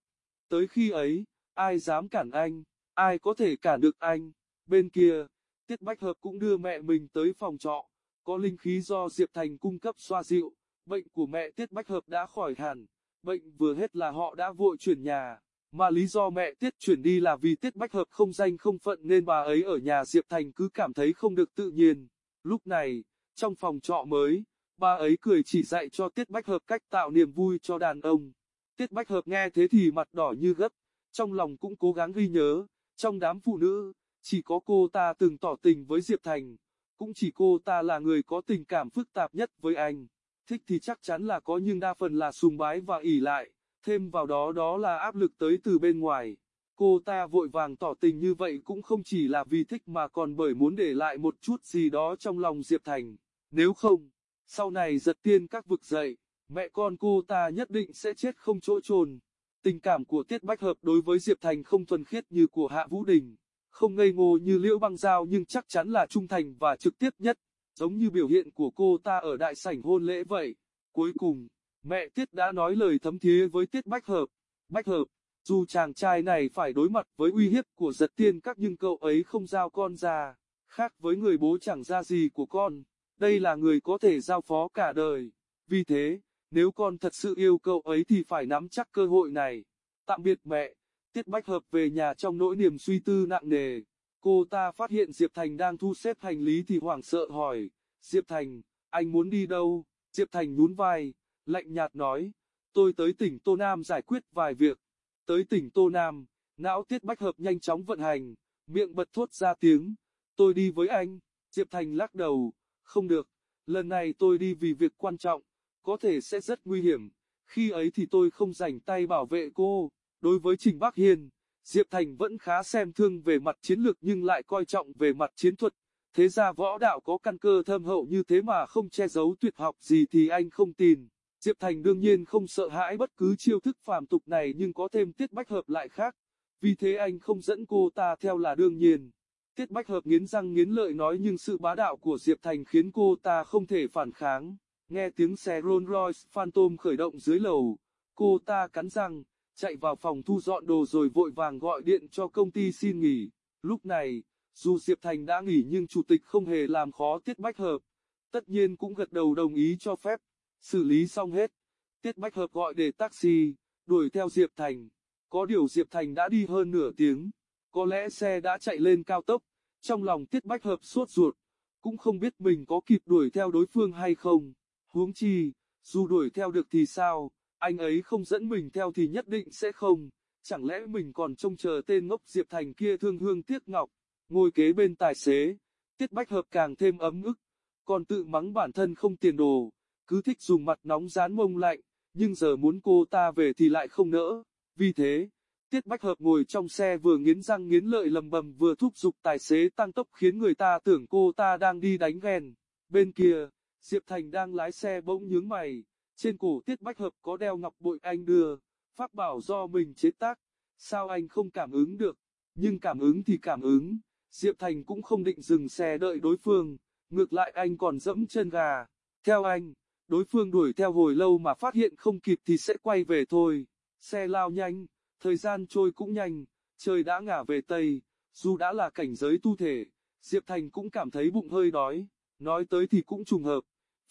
Tới khi ấy, ai dám cản anh, ai có thể cản được anh. Bên kia, Tiết Bách Hợp cũng đưa mẹ mình tới phòng trọ, có linh khí do Diệp Thành cung cấp xoa dịu, bệnh của mẹ Tiết Bách Hợp đã khỏi hẳn, bệnh vừa hết là họ đã vội chuyển nhà, mà lý do mẹ Tiết chuyển đi là vì Tiết Bách Hợp không danh không phận nên bà ấy ở nhà Diệp Thành cứ cảm thấy không được tự nhiên. Lúc này, trong phòng trọ mới, bà ấy cười chỉ dạy cho Tiết Bách Hợp cách tạo niềm vui cho đàn ông. Tiết Bách Hợp nghe thế thì mặt đỏ như gấp, trong lòng cũng cố gắng ghi nhớ, trong đám phụ nữ, chỉ có cô ta từng tỏ tình với Diệp Thành, cũng chỉ cô ta là người có tình cảm phức tạp nhất với anh. Thích thì chắc chắn là có nhưng đa phần là sùng bái và ỉ lại, thêm vào đó đó là áp lực tới từ bên ngoài. Cô ta vội vàng tỏ tình như vậy cũng không chỉ là vì thích mà còn bởi muốn để lại một chút gì đó trong lòng Diệp Thành. Nếu không, sau này giật tiên các vực dậy, mẹ con cô ta nhất định sẽ chết không chỗ chôn. Tình cảm của Tiết Bách Hợp đối với Diệp Thành không thuần khiết như của Hạ Vũ Đình, không ngây ngô như Liễu Băng Giao nhưng chắc chắn là trung thành và trực tiếp nhất, giống như biểu hiện của cô ta ở đại sảnh hôn lễ vậy. Cuối cùng, mẹ Tiết đã nói lời thấm thía với Tiết Bách Hợp. Bách Hợp, dù chàng trai này phải đối mặt với uy hiếp của giật tiên các nhưng cậu ấy không giao con ra, khác với người bố chẳng ra gì của con, đây là người có thể giao phó cả đời. Vì thế, nếu con thật sự yêu cậu ấy thì phải nắm chắc cơ hội này. Tạm biệt mẹ, Tiết Bách Hợp về nhà trong nỗi niềm suy tư nặng nề. Cô ta phát hiện Diệp Thành đang thu xếp hành lý thì hoảng sợ hỏi, Diệp Thành, anh muốn đi đâu? Diệp Thành nhún vai, lạnh nhạt nói, tôi tới tỉnh Tô Nam giải quyết vài việc. Tới tỉnh Tô Nam, não Tiết Bách Hợp nhanh chóng vận hành, miệng bật thốt ra tiếng, tôi đi với anh. Diệp Thành lắc đầu, không được, lần này tôi đi vì việc quan trọng có thể sẽ rất nguy hiểm. Khi ấy thì tôi không rảnh tay bảo vệ cô. Đối với Trình Bắc Hiên, Diệp Thành vẫn khá xem thương về mặt chiến lược nhưng lại coi trọng về mặt chiến thuật. Thế ra võ đạo có căn cơ thâm hậu như thế mà không che giấu tuyệt học gì thì anh không tin. Diệp Thành đương nhiên không sợ hãi bất cứ chiêu thức phàm tục này nhưng có thêm tiết bách hợp lại khác. Vì thế anh không dẫn cô ta theo là đương nhiên. Tiết bách hợp nghiến răng nghiến lợi nói nhưng sự bá đạo của Diệp Thành khiến cô ta không thể phản kháng. Nghe tiếng xe Rolls Royce Phantom khởi động dưới lầu, cô ta cắn răng, chạy vào phòng thu dọn đồ rồi vội vàng gọi điện cho công ty xin nghỉ. Lúc này, dù Diệp Thành đã nghỉ nhưng chủ tịch không hề làm khó Tiết Bách Hợp, tất nhiên cũng gật đầu đồng ý cho phép. Xử lý xong hết, Tiết Bách Hợp gọi để taxi, đuổi theo Diệp Thành. Có điều Diệp Thành đã đi hơn nửa tiếng, có lẽ xe đã chạy lên cao tốc, trong lòng Tiết Bách Hợp suốt ruột, cũng không biết mình có kịp đuổi theo đối phương hay không. Huống chi, dù đuổi theo được thì sao, anh ấy không dẫn mình theo thì nhất định sẽ không, chẳng lẽ mình còn trông chờ tên ngốc Diệp Thành kia thương hương tiếc ngọc, ngồi kế bên tài xế, tiết bách hợp càng thêm ấm ức, còn tự mắng bản thân không tiền đồ, cứ thích dùng mặt nóng dán mông lạnh, nhưng giờ muốn cô ta về thì lại không nỡ, vì thế, Tiết Bách Hợp ngồi trong xe vừa nghiến răng nghiến lợi lầm bầm vừa thúc giục tài xế tăng tốc khiến người ta tưởng cô ta đang đi đánh ghen. Bên kia, Diệp Thành đang lái xe bỗng nhướng mày, trên cổ Tiết Bách Hợp có đeo ngọc bội anh đưa, pháp bảo do mình chế tác, sao anh không cảm ứng được, nhưng cảm ứng thì cảm ứng, Diệp Thành cũng không định dừng xe đợi đối phương, ngược lại anh còn dẫm chân gà, theo anh, đối phương đuổi theo hồi lâu mà phát hiện không kịp thì sẽ quay về thôi, xe lao nhanh, thời gian trôi cũng nhanh, trời đã ngả về Tây, dù đã là cảnh giới tu thể, Diệp Thành cũng cảm thấy bụng hơi đói, nói tới thì cũng trùng hợp,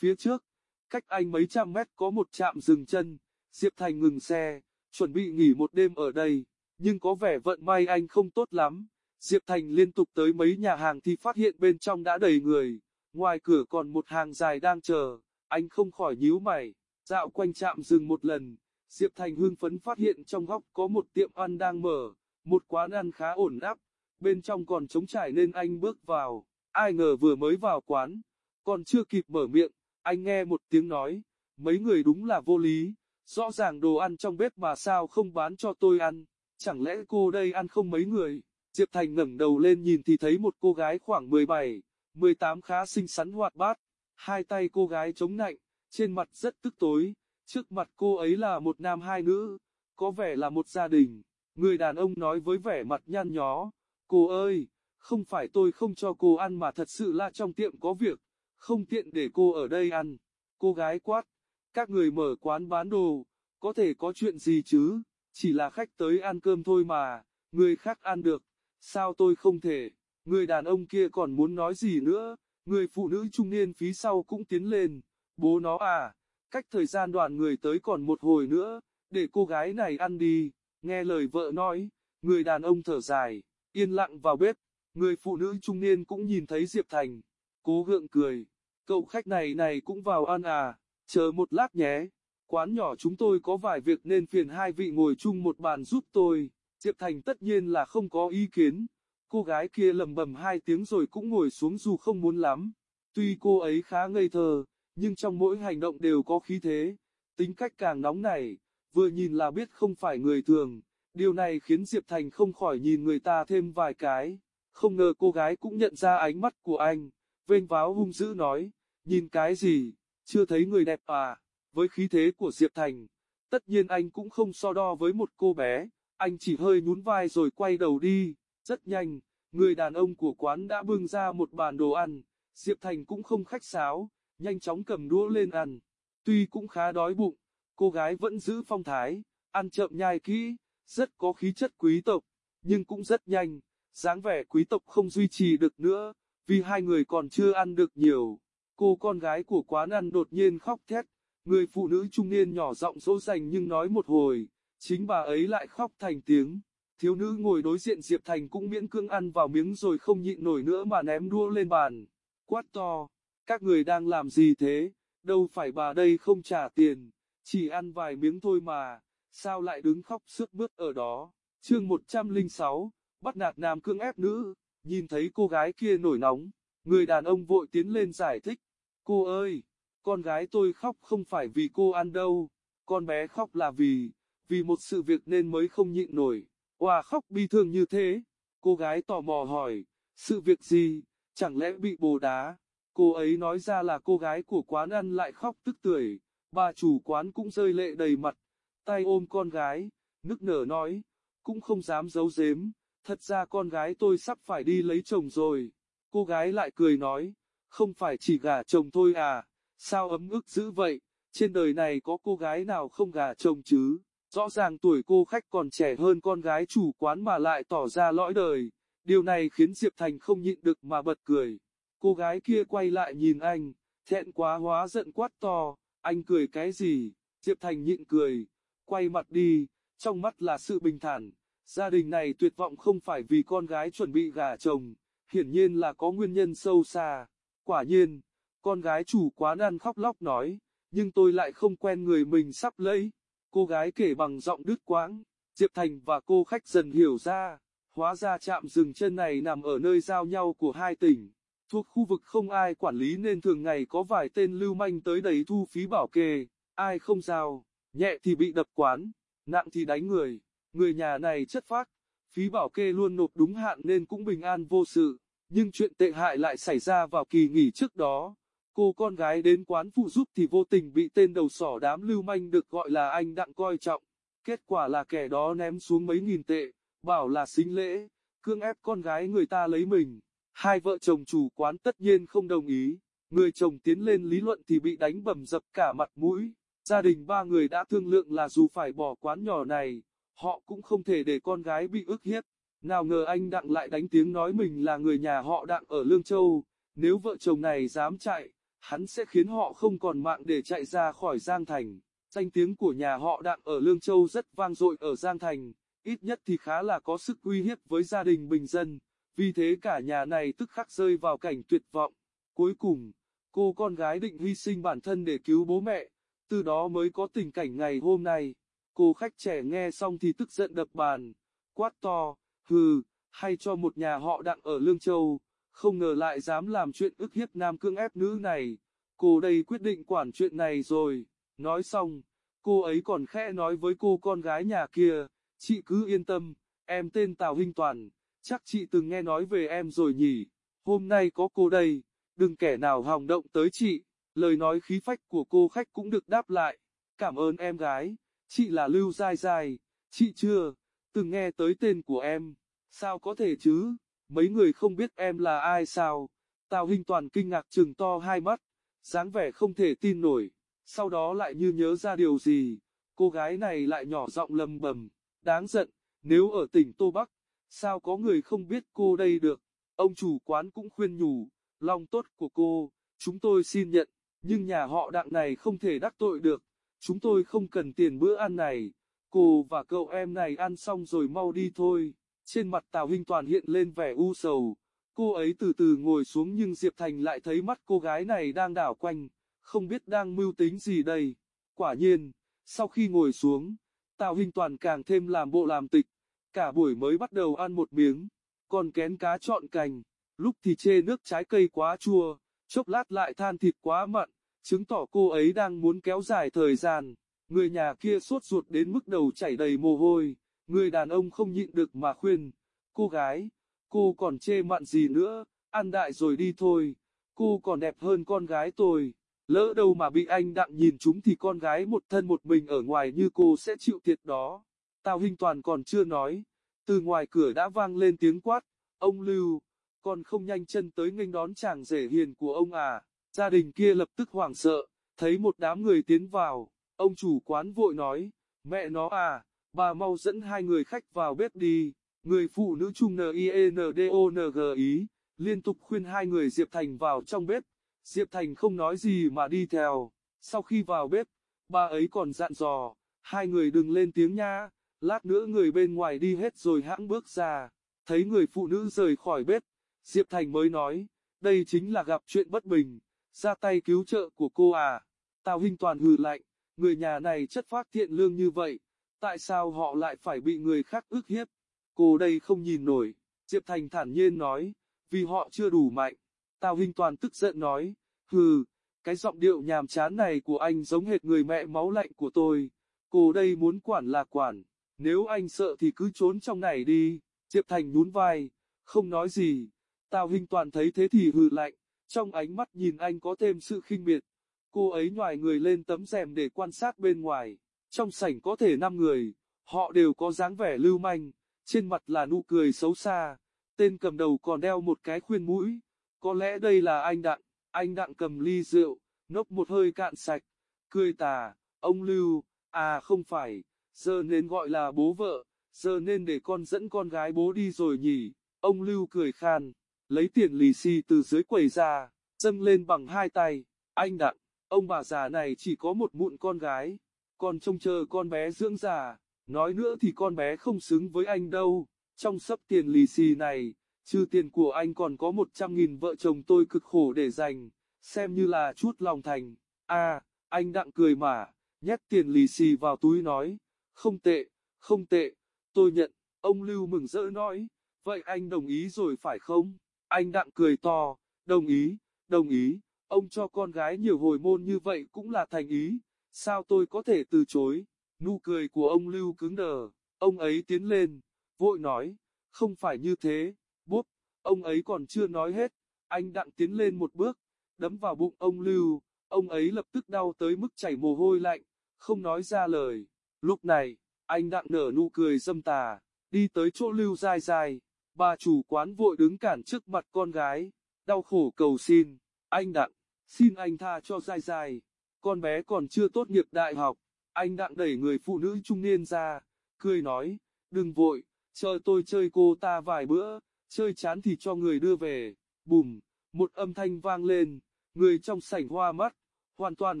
Phía trước, cách anh mấy trăm mét có một trạm dừng chân, Diệp Thành ngừng xe, chuẩn bị nghỉ một đêm ở đây, nhưng có vẻ vận may anh không tốt lắm. Diệp Thành liên tục tới mấy nhà hàng thì phát hiện bên trong đã đầy người, ngoài cửa còn một hàng dài đang chờ, anh không khỏi nhíu mày, dạo quanh trạm dừng một lần, Diệp Thành hưng phấn phát hiện trong góc có một tiệm ăn đang mở, một quán ăn khá ổn áp, bên trong còn trống trải nên anh bước vào, ai ngờ vừa mới vào quán, còn chưa kịp mở miệng, anh nghe một tiếng nói, mấy người đúng là vô lý, rõ ràng đồ ăn trong bếp mà sao không bán cho tôi ăn, chẳng lẽ cô đây ăn không mấy người. Diệp Thành ngẩng đầu lên nhìn thì thấy một cô gái khoảng 17, 18 khá xinh xắn hoạt bát, hai tay cô gái chống nạnh, trên mặt rất tức tối, trước mặt cô ấy là một nam hai nữ, có vẻ là một gia đình, người đàn ông nói với vẻ mặt nhăn nhó, cô ơi, không phải tôi không cho cô ăn mà thật sự là trong tiệm có việc, không tiện để cô ở đây ăn. Cô gái quát, các người mở quán bán đồ, có thể có chuyện gì chứ, chỉ là khách tới ăn cơm thôi mà, người khác ăn được, sao tôi không thể, người đàn ông kia còn muốn nói gì nữa, người phụ nữ trung niên phía sau cũng tiến lên, bố nó à, cách thời gian đoàn người tới còn một hồi nữa, để cô gái này ăn đi, nghe lời vợ nói, người đàn ông thở dài, yên lặng vào bếp, người phụ nữ trung niên cũng nhìn thấy Diệp Thành, cố gượng cười, cậu khách này này cũng vào ăn à, chờ một lát nhé, quán nhỏ chúng tôi có vài việc nên phiền hai vị ngồi chung một bàn giúp tôi, Diệp Thành tất nhiên là không có ý kiến, cô gái kia lầm bầm hai tiếng rồi cũng ngồi xuống dù không muốn lắm, tuy cô ấy khá ngây thơ, nhưng trong mỗi hành động đều có khí thế, tính cách càng nóng này, vừa nhìn là biết không phải người thường, Điều này khiến Diệp Thành không khỏi nhìn người ta thêm vài cái. Không ngờ cô gái cũng nhận ra ánh mắt của anh, vênh váo hung dữ nói, nhìn cái gì, chưa thấy người đẹp à, với khí thế của Diệp Thành. Tất nhiên anh cũng không so đo với một cô bé, anh chỉ hơi nhún vai rồi quay đầu đi, rất nhanh, người đàn ông của quán đã bưng ra một bàn đồ ăn, Diệp Thành cũng không khách sáo, nhanh chóng cầm đũa lên ăn. Tuy cũng khá đói bụng, cô gái vẫn giữ phong thái, ăn chậm nhai kỹ, rất có khí chất quý tộc, nhưng cũng rất nhanh, dáng vẻ quý tộc không duy trì được nữa, vì hai người còn chưa ăn được nhiều. Cô con gái của quán ăn đột nhiên khóc thét, người phụ nữ trung niên nhỏ giọng dỗ dành nhưng nói một hồi, chính bà ấy lại khóc thành tiếng. Thiếu nữ ngồi đối diện Diệp Thành cũng miễn cưỡng ăn vào miếng rồi không nhịn nổi nữa mà ném đũa lên bàn. Quát to, các người đang làm gì thế, đâu phải bà đây không trả tiền, chỉ ăn vài miếng thôi mà, sao lại đứng khóc sướt mướt ở đó. Chương 106, bắt nạt nam cưỡng ép nữ, nhìn thấy cô gái kia nổi nóng, người đàn ông vội tiến lên giải thích. Cô ơi, con gái tôi khóc không phải vì cô ăn đâu, con bé khóc là vì, vì một sự việc nên mới không nhịn nổi. Hòa khóc bi thương như thế, cô gái tò mò hỏi, sự việc gì, chẳng lẽ bị bồ đá? Cô ấy nói ra là cô gái của quán ăn lại khóc tức tưởi, bà chủ quán cũng rơi lệ đầy mặt, tay ôm con gái, nức nở nói, cũng không dám giấu giếm, thật ra con gái tôi sắp phải đi lấy chồng rồi. Cô gái lại cười nói, không phải chỉ gả chồng thôi à, sao ấm ức dữ vậy, trên đời này có cô gái nào không gả chồng chứ? Rõ ràng tuổi cô khách còn trẻ hơn con gái chủ quán mà lại tỏ ra lõi đời, điều này khiến Diệp Thành không nhịn được mà bật cười. Cô gái kia quay lại nhìn anh, thẹn quá hóa giận quát to, anh cười cái gì, Diệp Thành nhịn cười, quay mặt đi, trong mắt là sự bình thản, gia đình này tuyệt vọng không phải vì con gái chuẩn bị gả chồng, hiển nhiên là có nguyên nhân sâu xa, quả nhiên, con gái chủ quán ăn khóc lóc nói, nhưng tôi lại không quen người mình sắp lấy. Cô gái kể bằng giọng đứt quãng, Diệp Thành và cô khách dần hiểu ra, hóa ra trạm dừng chân này nằm ở nơi giao nhau của hai tỉnh. Thuộc khu vực không ai quản lý nên thường ngày có vài tên lưu manh tới đấy thu phí bảo kê, ai không giao, nhẹ thì bị đập quán, nặng thì đánh người. Người nhà này chất phác, phí bảo kê luôn nộp đúng hạn nên cũng bình an vô sự, nhưng chuyện tệ hại lại xảy ra vào kỳ nghỉ trước đó. Cô con gái đến quán phụ giúp thì vô tình bị tên đầu sỏ đám lưu manh được gọi là anh đặng coi trọng. Kết quả là kẻ đó ném xuống mấy nghìn tệ, bảo là xính lễ, cương ép con gái người ta lấy mình. Hai vợ chồng chủ quán tất nhiên không đồng ý. Người chồng tiến lên lý luận thì bị đánh bầm dập cả mặt mũi. Gia đình ba người đã thương lượng là dù phải bỏ quán nhỏ này, họ cũng không thể để con gái bị ức hiếp. Nào ngờ anh Đặng lại đánh tiếng nói mình là người nhà họ Đặng ở Lương Châu, nếu vợ chồng này dám chạy, hắn sẽ khiến họ không còn mạng để chạy ra khỏi Giang Thành. Danh tiếng của nhà họ Đặng ở Lương Châu rất vang dội ở Giang Thành, ít nhất thì khá là có sức uy hiếp với gia đình bình dân, vì thế cả nhà này tức khắc rơi vào cảnh tuyệt vọng. Cuối cùng, cô con gái định hy sinh bản thân để cứu bố mẹ, từ đó mới có tình cảnh ngày hôm nay. Cô khách trẻ nghe xong thì tức giận đập bàn, quát to, hừ, hay cho một nhà họ đặng ở Lương Châu, không ngờ lại dám làm chuyện ức hiếp nam cương ép nữ này. Cô đây quyết định quản chuyện này rồi, nói xong, cô ấy còn khẽ nói với cô con gái nhà kia, chị cứ yên tâm, em tên Tào Hinh Toàn, chắc chị từng nghe nói về em rồi nhỉ, hôm nay có cô đây, đừng kẻ nào hòng động tới chị, lời nói khí phách của cô khách cũng được đáp lại, cảm ơn em gái. Chị là Lưu Giai Giai, chị chưa, từng nghe tới tên của em, sao có thể chứ, mấy người không biết em là ai sao, Tào Hinh Toàn kinh ngạc trừng to hai mắt, dáng vẻ không thể tin nổi, sau đó lại như nhớ ra điều gì, cô gái này lại nhỏ giọng lầm bầm, đáng giận, nếu ở tỉnh Tô Bắc, sao có người không biết cô đây được, ông chủ quán cũng khuyên nhủ, lòng tốt của cô, chúng tôi xin nhận, nhưng nhà họ đặng này không thể đắc tội được, chúng tôi không cần tiền bữa ăn này, cô và cậu em này ăn xong rồi mau đi thôi. Trên mặt Tào Hinh Toàn hiện lên vẻ u sầu, cô ấy từ từ ngồi xuống nhưng Diệp Thành lại thấy mắt cô gái này đang đảo quanh, không biết đang mưu tính gì đây. Quả nhiên, sau khi ngồi xuống, Tào Hinh Toàn càng thêm làm bộ làm tịch, cả buổi mới bắt đầu ăn một miếng, còn kén cá chọn cành, lúc thì chê nước trái cây quá chua, chốc lát lại than thịt quá mặn, chứng tỏ cô ấy đang muốn kéo dài thời gian. Người nhà kia sốt ruột đến mức đầu chảy đầy mồ hôi, Người đàn ông không nhịn được mà khuyên, cô gái, cô còn chê mặn gì nữa, ăn đại rồi đi thôi, cô còn đẹp hơn con gái tôi. Lỡ đâu mà bị anh đặng nhìn chúng thì con gái một thân một mình ở ngoài như cô sẽ chịu thiệt đó. Tào Hinh Toàn còn chưa nói, từ ngoài cửa đã vang lên tiếng quát, ông Lưu, còn không nhanh chân tới nghênh đón chàng rể hiền của ông à. Gia đình kia lập tức hoảng sợ, thấy một đám người tiến vào, ông chủ quán vội nói, mẹ nó à, bà mau dẫn hai người khách vào bếp đi. Người phụ nữ trung N-I-N-D-O-N-G ý, liên tục khuyên hai người Diệp Thành vào trong bếp. Diệp Thành không nói gì mà đi theo. Sau khi vào bếp, bà ấy còn dặn dò, hai người đừng lên tiếng nha, lát nữa người bên ngoài đi hết rồi hãng bước ra. Thấy người phụ nữ rời khỏi bếp, Diệp Thành mới nói, đây chính là gặp chuyện bất bình, ra tay cứu trợ của cô à. Tào Hinh Toàn hừ lạnh, người nhà này chất phác thiện lương như vậy, tại sao họ lại phải bị người khác ức hiếp? Cô đây không nhìn nổi, Diệp Thành thản nhiên nói, vì họ chưa đủ mạnh. Tào Hinh Toàn tức giận nói, hừ, cái giọng điệu nhàm chán này của anh giống hệt người mẹ máu lạnh của tôi. Cô đây muốn quản là quản, nếu anh sợ thì cứ trốn trong này đi. Diệp Thành nhún vai, không nói gì. Tào Hinh Toàn thấy thế thì hừ lạnh, trong ánh mắt nhìn anh có thêm sự khinh miệt. Cô ấy nhòi người lên tấm rèm để quan sát bên ngoài. Trong sảnh có thể 5 người, họ đều có dáng vẻ lưu manh, trên mặt là nụ cười xấu xa. Tên cầm đầu còn đeo một cái khuyên mũi. Có lẽ đây là anh Đặng. Anh Đặng cầm ly rượu, nốc một hơi cạn sạch. Cười tà, ông Lưu, à không phải, giờ nên gọi là bố vợ, giờ nên để con dẫn con gái bố đi rồi nhỉ. Ông Lưu cười khan, lấy tiền lì xì từ dưới quầy ra, dâng lên bằng hai tay. Anh Đặng, ông bà già này chỉ có một mụn con gái, còn trông chờ con bé dưỡng già. Nói nữa thì con bé không xứng với anh đâu. Trong sấp tiền lì xì này, trừ tiền của anh còn có 100.000 vợ chồng tôi cực khổ để dành, xem như là chút lòng thành. À, anh đặng cười mà, nhét tiền lì xì vào túi nói, không tệ, không tệ, tôi nhận, ông Lưu mừng rỡ nói, vậy anh đồng ý rồi phải không? Anh đặng cười to, đồng ý, đồng ý, ông cho con gái nhiều hồi môn như vậy cũng là thành ý, sao tôi có thể từ chối? Nụ cười của ông Lưu cứng đờ, ông ấy tiến lên, vội nói, không phải như thế, bốp, ông ấy còn chưa nói hết, anh đặng tiến lên một bước, đấm vào bụng ông Lưu, ông ấy lập tức đau tới mức chảy mồ hôi lạnh, không nói ra lời. Lúc này, anh đặng nở nụ cười dâm tà, đi tới chỗ Lưu dai dai, bà chủ quán vội đứng cản trước mặt con gái, đau khổ cầu xin, anh đặng, xin anh tha cho dai dai, con bé còn chưa tốt nghiệp đại học, anh đặng đẩy người phụ nữ trung niên ra, cười nói, đừng vội, chờ tôi chơi cô ta vài bữa, chơi chán thì cho người đưa về, bùm, một âm thanh vang lên, người trong sảnh hoa mắt, hoàn toàn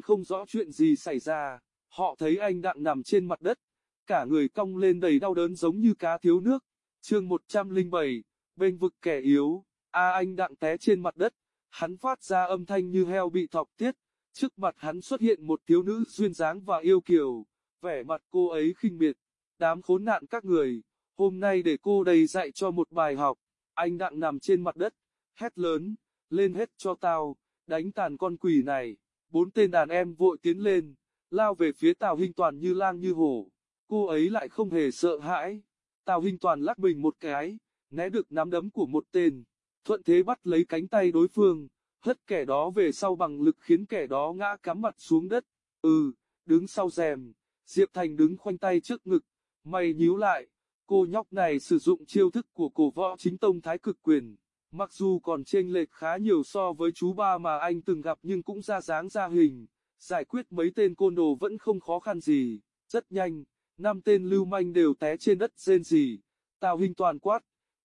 không rõ chuyện gì xảy ra, họ thấy anh đặng nằm trên mặt đất, cả người cong lên đầy đau đớn giống như cá thiếu nước, chương 107, bên vực kẻ yếu, a anh đặng té trên mặt đất, hắn phát ra âm thanh như heo bị thọc tiết, trước mặt hắn xuất hiện một thiếu nữ duyên dáng và yêu kiều, vẻ mặt cô ấy khinh miệt, đám khốn nạn các người, hôm nay để cô đây dạy cho một bài học, anh đặng nằm trên mặt đất, hét lớn, lên hết cho tao, đánh tàn con quỷ này, bốn tên đàn em vội tiến lên, lao về phía Tào Hinh Toàn như lang như hổ, cô ấy lại không hề sợ hãi, Tào Hinh Toàn lắc mình một cái, né được nắm đấm của một tên, thuận thế bắt lấy cánh tay đối phương, hất kẻ đó về sau bằng lực khiến kẻ đó ngã cắm mặt xuống đất, ừ, đứng sau rèm, Diệp Thành đứng khoanh tay trước ngực, mày nhíu lại, cô nhóc này sử dụng chiêu thức của cổ võ chính tông thái cực quyền. Mặc dù còn chênh lệch khá nhiều so với chú ba mà anh từng gặp nhưng cũng ra dáng ra hình, giải quyết mấy tên côn đồ vẫn không khó khăn gì, rất nhanh, năm tên lưu manh đều té trên đất rên gì. Tào Hinh toàn quát,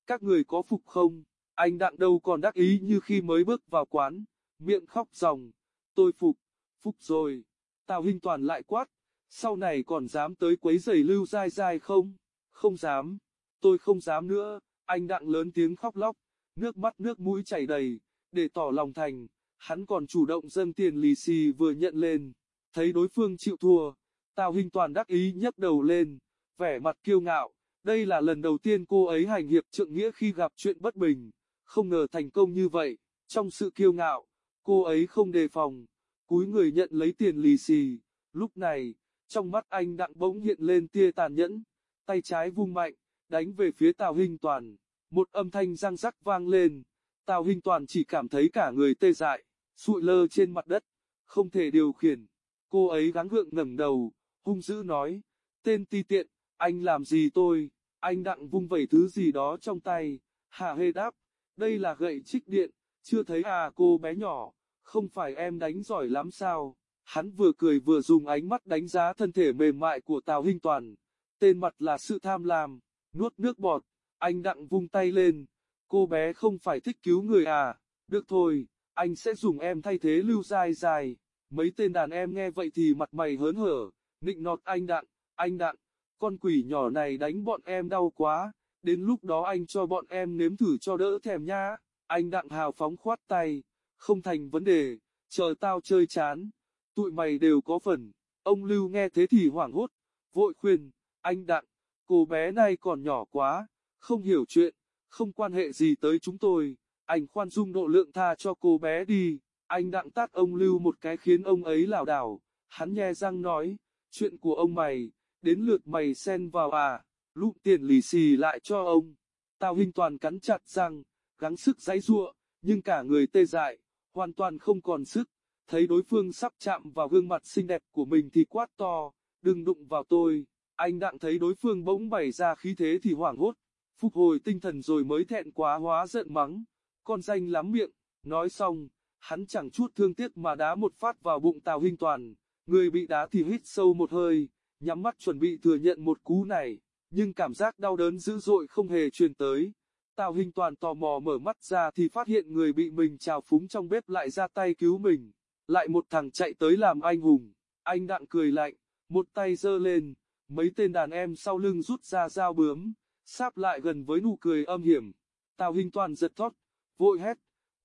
các người có phục không? Anh đặng đâu còn đắc ý như khi mới bước vào quán, miệng khóc ròng, tôi phục, phục rồi. Tào Hinh toàn lại quát, sau này còn dám tới quấy giày lưu dai dai không? Không dám, tôi không dám nữa, anh đặng lớn tiếng khóc lóc, nước mắt nước mũi chảy đầy, để tỏ lòng thành, hắn còn chủ động dâng tiền lì xì vừa nhận lên, thấy đối phương chịu thua, Tào Hinh Toàn đắc ý nhấc đầu lên, vẻ mặt kiêu ngạo, đây là lần đầu tiên cô ấy hành hiệp trượng nghĩa khi gặp chuyện bất bình, không ngờ thành công như vậy, trong sự kiêu ngạo, cô ấy không đề phòng, cúi người nhận lấy tiền lì xì, lúc này, trong mắt anh đặng bỗng hiện lên tia tàn nhẫn, tay trái vung mạnh, đánh về phía Tào Hinh Toàn. Một âm thanh răng rắc vang lên, Tào Hinh Toàn chỉ cảm thấy cả người tê dại, sụi lơ trên mặt đất, không thể điều khiển. Cô ấy gắng gượng ngẩng đầu, hung dữ nói, tên ti tiện, anh làm gì tôi, anh đặng vung vẩy thứ gì đó trong tay, Hà Hê đáp, đây là gậy trích điện, chưa thấy à cô bé nhỏ, không phải em đánh giỏi lắm sao, hắn vừa cười vừa dùng ánh mắt đánh giá thân thể mềm mại của Tào Hinh Toàn, tên mặt là sự tham lam, nuốt nước bọt, anh đặng vung tay lên, cô bé không phải thích cứu người à, được thôi, anh sẽ dùng em thay thế lưu dài dài, mấy tên đàn em nghe vậy thì mặt mày hớn hở, nịnh nọt anh đặng, anh đặng, con quỷ nhỏ này đánh bọn em đau quá, đến lúc đó anh cho bọn em nếm thử cho đỡ thèm nha, anh đặng hào phóng khoát tay, không thành vấn đề, chờ tao chơi chán, tụi mày đều có phần, ông Lưu nghe thế thì hoảng hốt, vội khuyên, anh đặng, cô bé này còn nhỏ quá, không hiểu chuyện, không quan hệ gì tới chúng tôi, anh khoan dung độ lượng tha cho cô bé đi, anh đặng tát ông Lưu một cái khiến ông ấy lảo đảo, hắn nhe răng nói, chuyện của ông mày, đến lượt mày xen vào à, lụm tiền lì xì lại cho ông. Tào Hinh Toàn cắn chặt răng, gắng sức giãy giụa, nhưng cả người tê dại, hoàn toàn không còn sức. Thấy đối phương sắp chạm vào gương mặt xinh đẹp của mình thì quát to, đừng đụng vào tôi. Anh đặng thấy đối phương bỗng bày ra khí thế thì hoảng hốt, phục hồi tinh thần rồi mới thẹn quá hóa giận mắng, con danh lắm miệng, nói xong, hắn chẳng chút thương tiếc mà đá một phát vào bụng Tào Hinh Toàn, người bị đá thì hít sâu một hơi, nhắm mắt chuẩn bị thừa nhận một cú này, nhưng cảm giác đau đớn dữ dội không hề truyền tới. Tào Hình Toàn tò mò mở mắt ra thì phát hiện người bị mình trào phúng trong bếp lại ra tay cứu mình, lại một thằng chạy tới làm anh hùng, anh đặng cười lạnh, một tay giơ lên, mấy tên đàn em sau lưng rút ra dao bướm, sáp lại gần với nụ cười âm hiểm. Tào Hình Toàn giật thót, vội hét,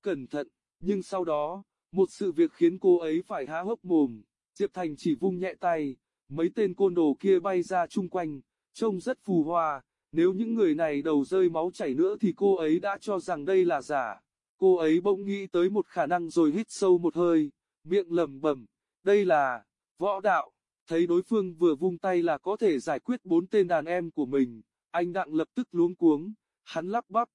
cẩn thận, nhưng sau đó, một sự việc khiến cô ấy phải há hốc mồm, Diệp Thành chỉ vung nhẹ tay, mấy tên côn đồ kia bay ra chung quanh, trông rất phù hoa, nếu những người này đầu rơi máu chảy nữa thì cô ấy đã cho rằng đây là giả. Cô ấy bỗng nghĩ tới một khả năng rồi hít sâu một hơi, miệng lẩm bẩm, đây là võ đạo. Thấy đối phương vừa vung tay là có thể giải quyết bốn tên đàn em của mình, anh Đặng lập tức luống cuống, hắn lắp bắp,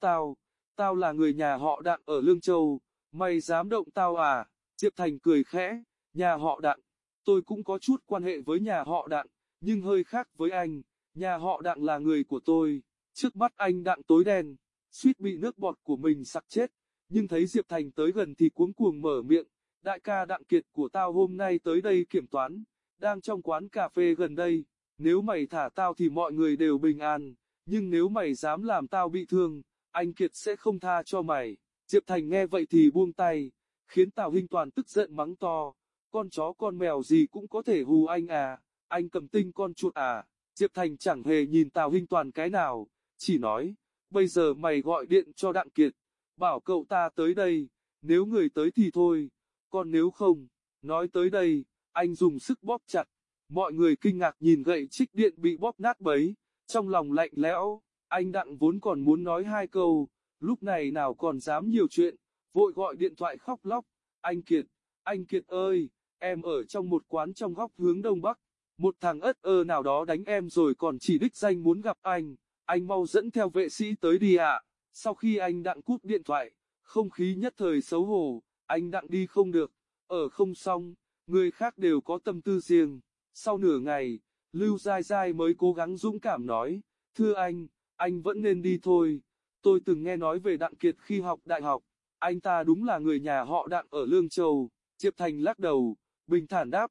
tao, tao là người nhà họ Đặng ở Lương Châu, mày dám động tao à? Diệp Thành cười khẽ, nhà họ Đặng, tôi cũng có chút quan hệ với nhà họ Đặng, nhưng hơi khác với anh, nhà họ Đặng là người của tôi, trước mắt anh Đặng tối đen, suýt bị nước bọt của mình sặc chết, nhưng thấy Diệp Thành tới gần thì cuống cuồng mở miệng, đại ca Đặng Kiệt của tao hôm nay tới đây kiểm toán, đang trong quán cà phê gần đây, nếu mày thả tao thì mọi người đều bình an, nhưng nếu mày dám làm tao bị thương, anh Kiệt sẽ không tha cho mày. Diệp Thành nghe vậy thì buông tay, khiến Tào Hinh Toàn tức giận mắng to, con chó con mèo gì cũng có thể hù anh à, anh cầm tinh con chuột à, Diệp Thành chẳng hề nhìn Tào Hinh Toàn cái nào, chỉ nói, bây giờ mày gọi điện cho Đặng Kiệt, bảo cậu ta tới đây, nếu người tới thì thôi, còn nếu không, nói tới đây, anh dùng sức bóp chặt, mọi người kinh ngạc nhìn gậy trích điện bị bóp nát bấy, trong lòng lạnh lẽo, anh Đặng vốn còn muốn nói hai câu, lúc này nào còn dám nhiều chuyện, vội gọi điện thoại khóc lóc, anh Kiệt, anh Kiệt ơi, em ở trong một quán trong góc hướng đông bắc, một thằng ất ơ nào đó đánh em rồi còn chỉ đích danh muốn gặp anh, anh mau dẫn theo vệ sĩ tới đi ạ. Sau khi anh đặng cút điện thoại, không khí nhất thời xấu hổ, anh đặng đi không được, ở không xong, người khác đều có tâm tư riêng. Sau nửa ngày, Lưu Giai Giai mới cố gắng dũng cảm nói, thưa anh, anh vẫn nên đi thôi. Tôi từng nghe nói về Đặng Kiệt khi học đại học, anh ta đúng là người nhà họ Đặng ở Lương Châu. Diệp Thành lắc đầu, bình thản đáp,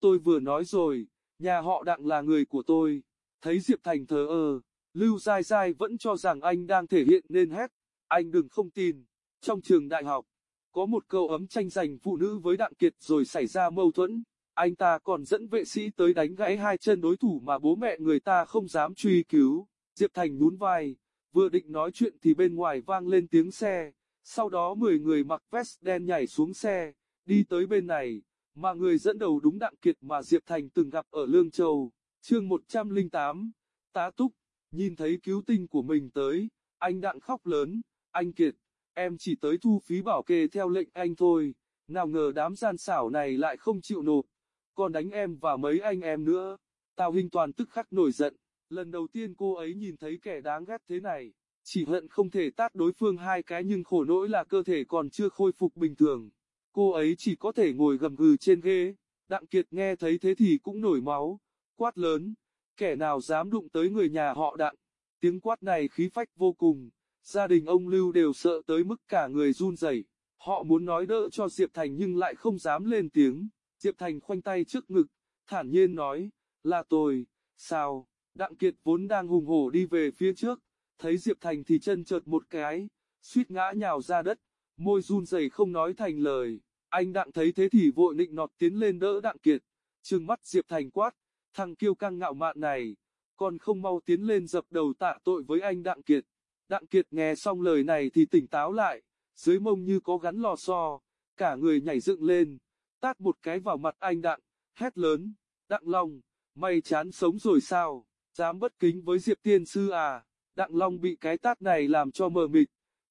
tôi vừa nói rồi, nhà họ Đặng là người của tôi. Thấy Diệp Thành thờ ơ, Lưu Giai Giai vẫn cho rằng anh đang thể hiện nên hét, anh đừng không tin. Trong trường đại học, có một câu ấm tranh giành phụ nữ với Đặng Kiệt rồi xảy ra mâu thuẫn, anh ta còn dẫn vệ sĩ tới đánh gãy hai chân đối thủ mà bố mẹ người ta không dám truy cứu. Diệp Thành nhún vai, vừa định nói chuyện thì bên ngoài vang lên tiếng xe, sau đó 10 người mặc vest đen nhảy xuống xe, đi tới bên này, mà người dẫn đầu đúng Đặng Kiệt mà Diệp Thành từng gặp ở Lương Châu. Chương 108, Tá Túc, nhìn thấy cứu tinh của mình tới, anh Đặng khóc lớn, anh Kiệt, em chỉ tới thu phí bảo kê theo lệnh anh thôi, nào ngờ đám gian xảo này lại không chịu nộp, còn đánh em và mấy anh em nữa. Tào Hình Toàn tức khắc nổi giận, Lần đầu tiên cô ấy nhìn thấy kẻ đáng ghét thế này, chỉ hận không thể tát đối phương hai cái nhưng khổ nỗi là cơ thể còn chưa khôi phục bình thường. Cô ấy chỉ có thể ngồi gầm gừ trên ghế, Đặng Kiệt nghe thấy thế thì cũng nổi máu, quát lớn, kẻ nào dám đụng tới người nhà họ Đặng. Tiếng quát này khí phách vô cùng, gia đình ông Lưu đều sợ tới mức cả người run rẩy. Họ muốn nói đỡ cho Diệp Thành nhưng lại không dám lên tiếng. Diệp Thành khoanh tay trước ngực, thản nhiên nói, là tôi, sao, Đặng Kiệt vốn đang hùng hổ đi về phía trước, thấy Diệp Thành thì chân chợt một cái, suýt ngã nhào ra đất, môi run rẩy không nói thành lời. Anh Đặng thấy thế thì vội nịnh nọt tiến lên đỡ Đặng Kiệt, trừng mắt Diệp Thành quát, thằng kiêu căng ngạo mạn này, còn không mau tiến lên dập đầu tạ tội với anh Đặng Kiệt. Đặng Kiệt nghe xong lời này thì tỉnh táo lại, dưới mông như có gắn lò xo, cả người nhảy dựng lên, tát một cái vào mặt anh Đặng, hét lớn, Đặng Long, mày chán sống rồi sao, dám bất kính với Diệp Tiên Sư à, Đặng Long bị cái tát này làm cho mờ mịt,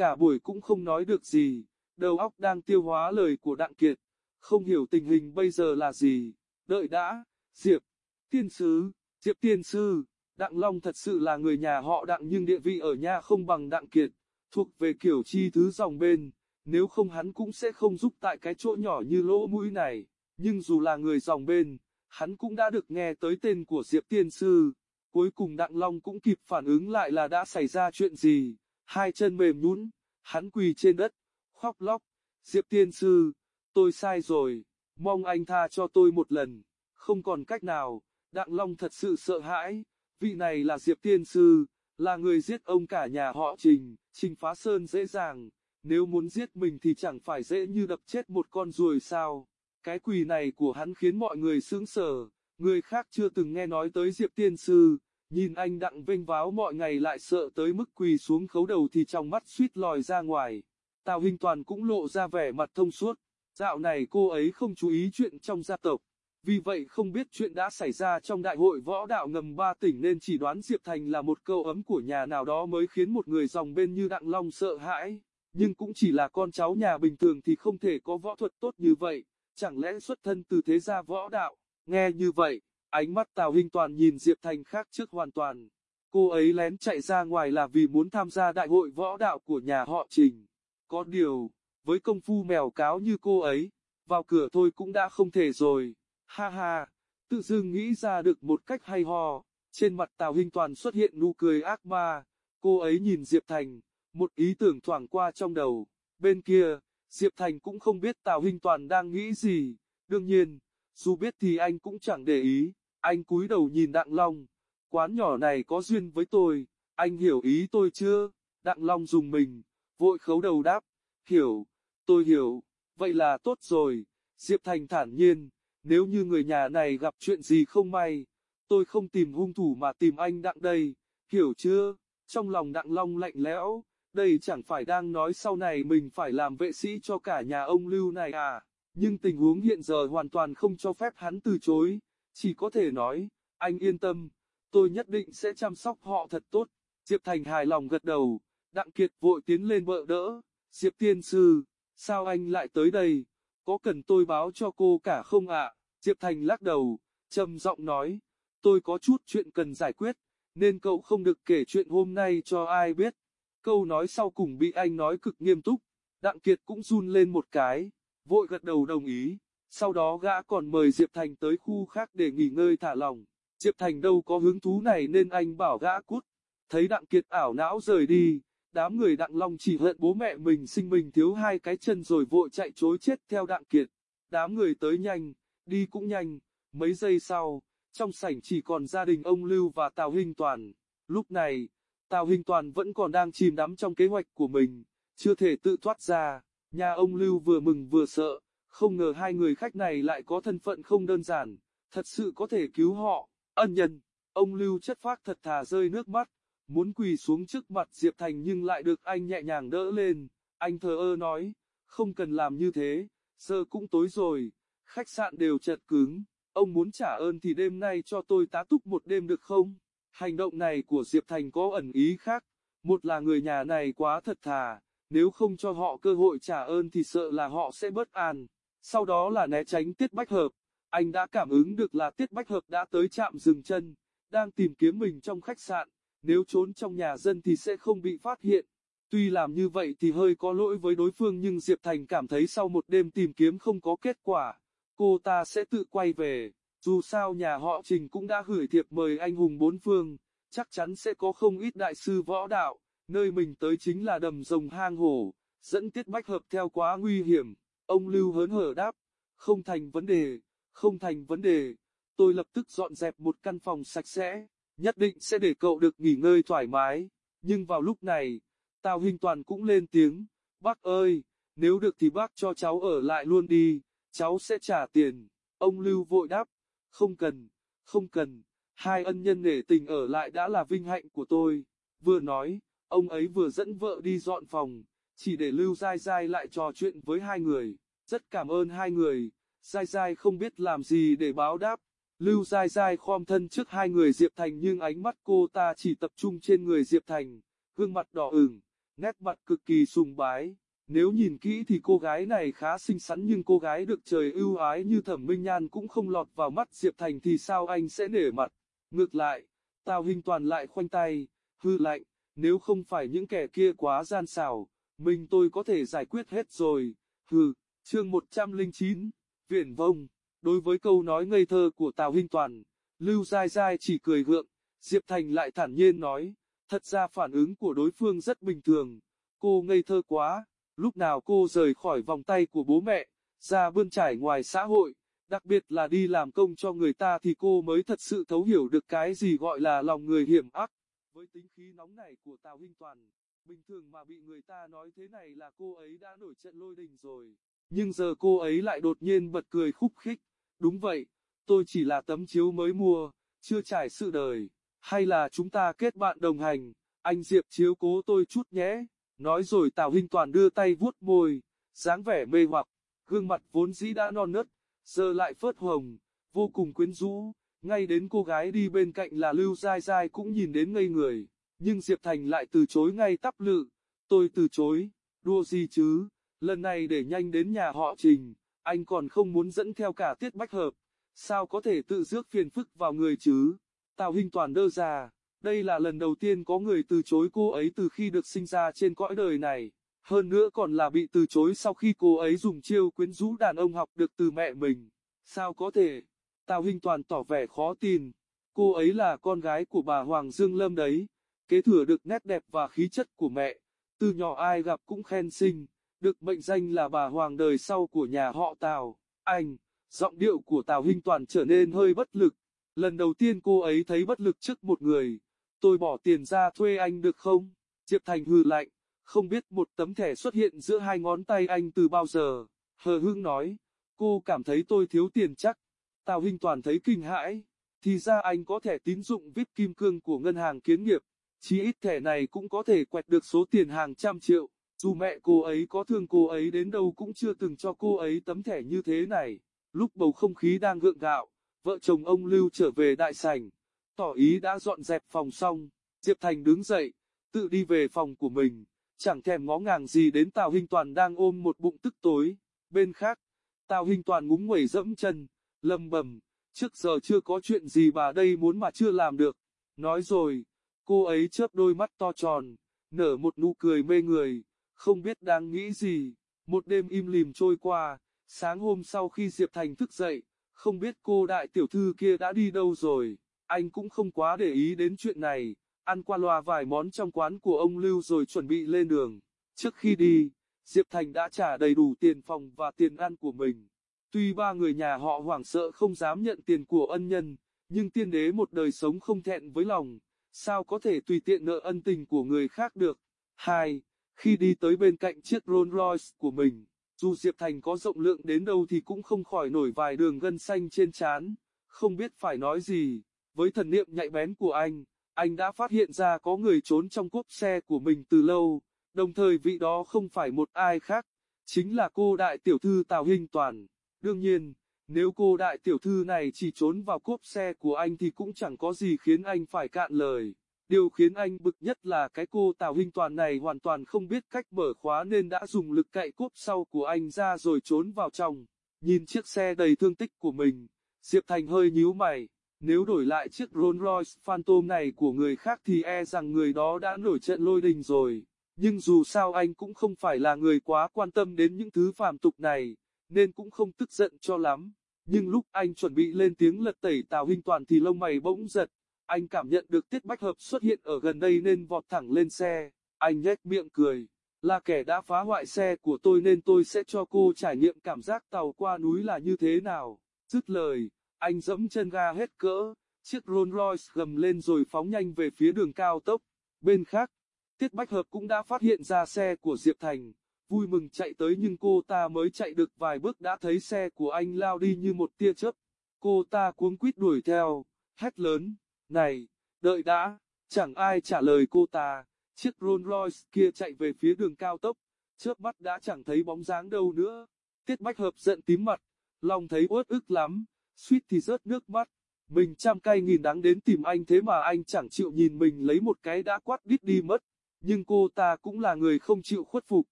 cả buổi cũng không nói được gì, đầu óc đang tiêu hóa lời của Đặng Kiệt, không hiểu tình hình bây giờ là gì, đợi đã, Diệp, Tiên sứ, Diệp Tiên Sư, Đặng Long thật sự là người nhà họ Đặng nhưng địa vị ở nhà không bằng Đặng Kiệt, thuộc về kiểu chi thứ dòng bên, nếu không hắn cũng sẽ không giúp tại cái chỗ nhỏ như lỗ mũi này, nhưng dù là người dòng bên, hắn cũng đã được nghe tới tên của Diệp Tiên Sư. Cuối cùng Đặng Long cũng kịp phản ứng lại là đã xảy ra chuyện gì, hai chân mềm nhũn, hắn quỳ trên đất, khóc lóc, Diệp Tiên Sư, tôi sai rồi, mong anh tha cho tôi một lần, không còn cách nào, Đặng Long thật sự sợ hãi, vị này là Diệp Tiên Sư, là người giết ông cả nhà họ Trình, Trình Phá Sơn dễ dàng, nếu muốn giết mình thì chẳng phải dễ như đập chết một con ruồi sao. Cái quỳ này của hắn khiến mọi người sững sờ, người khác chưa từng nghe nói tới Diệp Tiên Sư, nhìn anh đặng vênh váo mọi ngày lại sợ tới mức quỳ xuống khấu đầu thì trong mắt suýt lòi ra ngoài. Tào Hình Toàn cũng lộ ra vẻ mặt thông suốt, dạo này cô ấy không chú ý chuyện trong gia tộc, vì vậy không biết chuyện đã xảy ra trong đại hội võ đạo ngầm ba tỉnh nên chỉ đoán Diệp Thành là một câu ấm của nhà nào đó mới khiến một người dòng bên như Đặng Long sợ hãi, nhưng cũng chỉ là con cháu nhà bình thường thì không thể có võ thuật tốt như vậy, chẳng lẽ xuất thân từ thế gia võ đạo, nghe như vậy, ánh mắt Tào Hinh Toàn nhìn Diệp Thành khác trước hoàn toàn. Cô ấy lén chạy ra ngoài là vì muốn tham gia đại hội võ đạo của nhà họ Trình. Có điều, với công phu mèo cáo như cô ấy, vào cửa thôi cũng đã không thể rồi. Ha ha, tự dưng nghĩ ra được một cách hay ho. Trên mặt Tào Hinh Toàn xuất hiện nụ cười ác ma. Cô ấy nhìn Diệp Thành, một ý tưởng thoảng qua trong đầu. Bên kia, Diệp Thành cũng không biết Tào Hinh Toàn đang nghĩ gì. Đương nhiên, dù biết thì anh cũng chẳng để ý. Anh cúi đầu nhìn Đặng Long. Quán nhỏ này có duyên với tôi, anh hiểu ý tôi chưa? Đặng Long dùng mình, vội khấu đầu đáp. Hiểu, tôi hiểu, vậy là tốt rồi. Diệp Thành thản nhiên. Nếu như người nhà này gặp chuyện gì không may, tôi không tìm hung thủ mà tìm anh Đặng đây, hiểu chưa? Trong lòng Đặng Long lạnh lẽo, đây chẳng phải đang nói sau này mình phải làm vệ sĩ cho cả nhà ông Lưu này à? Nhưng tình huống hiện giờ hoàn toàn không cho phép hắn từ chối, chỉ có thể nói, anh yên tâm, tôi nhất định sẽ chăm sóc họ thật tốt. Diệp Thành hài lòng gật đầu, Đặng Kiệt vội tiến lên bợ đỡ, Diệp Tiên Sư, sao anh lại tới đây? có cần tôi báo cho cô cả không ạ? Diệp Thành lắc đầu, trầm giọng nói, tôi có chút chuyện cần giải quyết, nên cậu không được kể chuyện hôm nay cho ai biết. Câu nói sau cùng bị anh nói cực nghiêm túc, Đặng Kiệt cũng run lên một cái, vội gật đầu đồng ý, sau đó gã còn mời Diệp Thành tới khu khác để nghỉ ngơi thả lòng. Diệp Thành đâu có hứng thú này nên anh bảo gã cút, thấy Đặng Kiệt ảo não rời đi, Đám người Đặng Long chỉ hận bố mẹ mình sinh mình thiếu hai cái chân rồi vội chạy chối chết theo Đặng Kiệt. Đám người tới nhanh, đi cũng nhanh, mấy giây sau, trong sảnh chỉ còn gia đình ông Lưu và Tào Hinh Toàn. Lúc này, Tào Hinh Toàn vẫn còn đang chìm đắm trong kế hoạch của mình, chưa thể tự thoát ra. Nhà ông Lưu vừa mừng vừa sợ, không ngờ hai người khách này lại có thân phận không đơn giản, thật sự có thể cứu họ. Ân nhân, ông Lưu chất phác thật thà rơi nước mắt, muốn quỳ xuống trước mặt Diệp Thành nhưng lại được anh nhẹ nhàng đỡ lên. Anh thờ ơ nói, không cần làm như thế, giờ cũng tối rồi, khách sạn đều chật cứng, ông muốn trả ơn thì đêm nay cho tôi tá túc một đêm được không? Hành động này của Diệp Thành có ẩn ý khác, một là người nhà này quá thật thà, nếu không cho họ cơ hội trả ơn thì sợ là họ sẽ bất an, sau đó là né tránh Tiết Bách Hợp, anh đã cảm ứng được là Tiết Bách Hợp đã tới trạm dừng chân, đang tìm kiếm mình trong khách sạn, nếu trốn trong nhà dân thì sẽ không bị phát hiện. Tuy làm như vậy thì hơi có lỗi với đối phương nhưng Diệp Thành cảm thấy sau một đêm tìm kiếm không có kết quả, cô ta sẽ tự quay về. Dù sao nhà họ Trình cũng đã gửi thiệp mời anh hùng bốn phương, chắc chắn sẽ có không ít đại sư võ đạo, nơi mình tới chính là đầm rồng hang hổ, dẫn tiết bách hợp theo quá nguy hiểm. Ông Lưu hớn hở đáp, không thành vấn đề, không thành vấn đề, tôi lập tức dọn dẹp một căn phòng sạch sẽ, nhất định sẽ để cậu được nghỉ ngơi thoải mái. Nhưng vào lúc này, Tào Hình Toàn cũng lên tiếng, bác ơi, nếu được thì bác cho cháu ở lại luôn đi, cháu sẽ trả tiền. Ông Lưu vội đáp, không cần, không cần, hai ân nhân nể tình ở lại đã là vinh hạnh của tôi. Vừa nói, ông ấy vừa dẫn vợ đi dọn phòng, chỉ để Lưu Giai Giai lại trò chuyện với hai người. Rất cảm ơn hai người, Giai Giai không biết làm gì để báo đáp. Lưu Giai Giai khom thân trước hai người Diệp Thành nhưng ánh mắt cô ta chỉ tập trung trên người Diệp Thành, gương mặt đỏ ửng, nét mặt cực kỳ sùng bái. Nếu nhìn kỹ thì cô gái này khá xinh xắn nhưng cô gái được trời ưu ái như Thẩm Minh Nhan cũng không lọt vào mắt Diệp Thành thì sao anh sẽ nể mặt. Ngược lại, Tào Hình Toàn lại khoanh tay, hư lạnh, nếu không phải những kẻ kia quá gian xảo, mình tôi có thể giải quyết hết rồi. Hừ, chương 109, Viễn Vông, đối với câu nói ngây thơ của Tào Hinh Toàn, Lưu Giai Giai chỉ cười gượng, Diệp Thành lại thản nhiên nói, thật ra phản ứng của đối phương rất bình thường, cô ngây thơ quá, lúc nào cô rời khỏi vòng tay của bố mẹ, ra bươn trải ngoài xã hội, đặc biệt là đi làm công cho người ta thì cô mới thật sự thấu hiểu được cái gì gọi là lòng người hiểm ác. Với tính khí nóng này của Tào Hinh Toàn, bình thường mà bị người ta nói thế này là cô ấy đã nổi trận lôi đình rồi. Nhưng giờ cô ấy lại đột nhiên bật cười khúc khích. Đúng vậy, tôi chỉ là tấm chiếu mới mua, chưa trải sự đời. Hay là chúng ta kết bạn đồng hành, anh Diệp chiếu cố tôi chút nhé. Nói rồi Tào Hinh Toàn đưa tay vuốt môi, dáng vẻ mê hoặc, gương mặt vốn dĩ đã non nớt, giờ lại phớt hồng, vô cùng quyến rũ, ngay đến cô gái đi bên cạnh là Lưu Giai Giai cũng nhìn đến ngây người, nhưng Diệp Thành lại từ chối ngay tắp lự, tôi từ chối, đua gì chứ, lần này để nhanh đến nhà họ Trình, anh còn không muốn dẫn theo cả tiết bách hợp, sao có thể tự rước phiền phức vào người chứ, Tào Hinh Toàn đơ ra, đây là lần đầu tiên có người từ chối cô ấy từ khi được sinh ra trên cõi đời này. Hơn nữa còn là bị từ chối sau khi cô ấy dùng chiêu quyến rũ đàn ông học được từ mẹ mình. Sao có thể? Tào Hinh Toàn tỏ vẻ khó tin. Cô ấy là con gái của bà Hoàng Dương Lâm đấy, kế thừa được nét đẹp và khí chất của mẹ. Từ nhỏ ai gặp cũng khen xinh, được mệnh danh là bà Hoàng đời sau của nhà họ Tào. Anh, giọng điệu của Tào Hinh Toàn trở nên hơi bất lực. Lần đầu tiên cô ấy thấy bất lực trước một người. Tôi bỏ tiền ra thuê anh được không? Diệp Thành hừ lạnh không biết một tấm thẻ xuất hiện giữa hai ngón tay anh từ bao giờ. Hờ Hương nói, cô cảm thấy tôi thiếu tiền chắc. Tào Hinh Toàn thấy kinh hãi, thì ra anh có thẻ tín dụng VIP kim cương của ngân hàng kiến nghiệp. Chỉ ít thẻ này cũng có thể quẹt được số tiền hàng trăm triệu. Dù mẹ cô ấy có thương cô ấy đến đâu cũng chưa từng cho cô ấy tấm thẻ như thế này. Lúc bầu không khí đang gượng gạo, vợ chồng ông Lưu trở về đại sảnh, tỏ ý đã dọn dẹp phòng xong. Diệp Thành đứng dậy, tự đi về phòng của mình chẳng thèm ngó ngàng gì đến Tào Hinh Toàn đang ôm một bụng tức tối. Bên khác, Tào Hinh Toàn ngúng nguẩy dẫm chân, lầm bầm, trước giờ chưa có chuyện gì bà đây muốn mà chưa làm được. Nói rồi, cô ấy chớp đôi mắt to tròn, nở một nụ cười mê người, không biết đang nghĩ gì. Một đêm im lìm trôi qua, sáng hôm sau khi Diệp Thành thức dậy, không biết cô đại tiểu thư kia đã đi đâu rồi, anh cũng không quá để ý đến chuyện này ăn qua loa vài món trong quán của ông Lưu rồi chuẩn bị lên đường. Trước khi đi, Diệp Thành đã trả đầy đủ tiền phòng và tiền ăn của mình. Tuy ba người nhà họ hoảng sợ không dám nhận tiền của ân nhân, nhưng tiên đế một đời sống không thẹn với lòng, sao có thể tùy tiện nợ ân tình của người khác được. 2. Khi đi tới bên cạnh chiếc Rolls Royce của mình, dù Diệp Thành có rộng lượng đến đâu thì cũng không khỏi nổi vài đường gân xanh trên trán, không biết phải nói gì, với thần niệm nhạy bén của anh, anh đã phát hiện ra có người trốn trong cốp xe của mình từ lâu, đồng thời vị đó không phải một ai khác, chính là cô đại tiểu thư Tào Hinh Toàn. Đương nhiên, nếu cô đại tiểu thư này chỉ trốn vào cốp xe của anh thì cũng chẳng có gì khiến anh phải cạn lời. Điều khiến anh bực nhất là cái cô Tào Hinh Toàn này hoàn toàn không biết cách mở khóa nên đã dùng lực cậy cốp sau của anh ra rồi trốn vào trong. Nhìn chiếc xe đầy thương tích của mình, Diệp Thành hơi nhíu mày. Nếu đổi lại chiếc Rolls Royce Phantom này của người khác thì e rằng người đó đã nổi trận lôi đình rồi. Nhưng dù sao anh cũng không phải là người quá quan tâm đến những thứ phàm tục này, nên cũng không tức giận cho lắm. Nhưng lúc anh chuẩn bị lên tiếng lật tẩy Tào Hinh Toàn thì lông mày bỗng giật. Anh cảm nhận được Tiết Bách Hợp xuất hiện ở gần đây nên vọt thẳng lên xe. Anh nhếch miệng cười. Là kẻ đã phá hoại xe của tôi nên tôi sẽ cho cô trải nghiệm cảm giác tàu qua núi là như thế nào. Dứt lời, anh dẫm chân ga hết cỡ, chiếc Rolls Royce gầm lên rồi phóng nhanh về phía đường cao tốc. Bên khác, Tiết Bách Hợp cũng đã phát hiện ra xe của Diệp Thành, vui mừng chạy tới nhưng cô ta mới chạy được vài bước đã thấy xe của anh lao đi như một tia chớp. Cô ta cuống quýt đuổi theo, hét lớn, này, đợi đã, chẳng ai trả lời cô ta, chiếc Rolls Royce kia chạy về phía đường cao tốc, chớp mắt đã chẳng thấy bóng dáng đâu nữa. Tiết Bách Hợp giận tím mặt, lòng thấy uất ức lắm, suýt thì rớt nước mắt. Mình trăm cay nghìn đắng đến tìm anh thế mà anh chẳng chịu nhìn mình lấy một cái đã quát đít đi mất. Nhưng cô ta cũng là người không chịu khuất phục,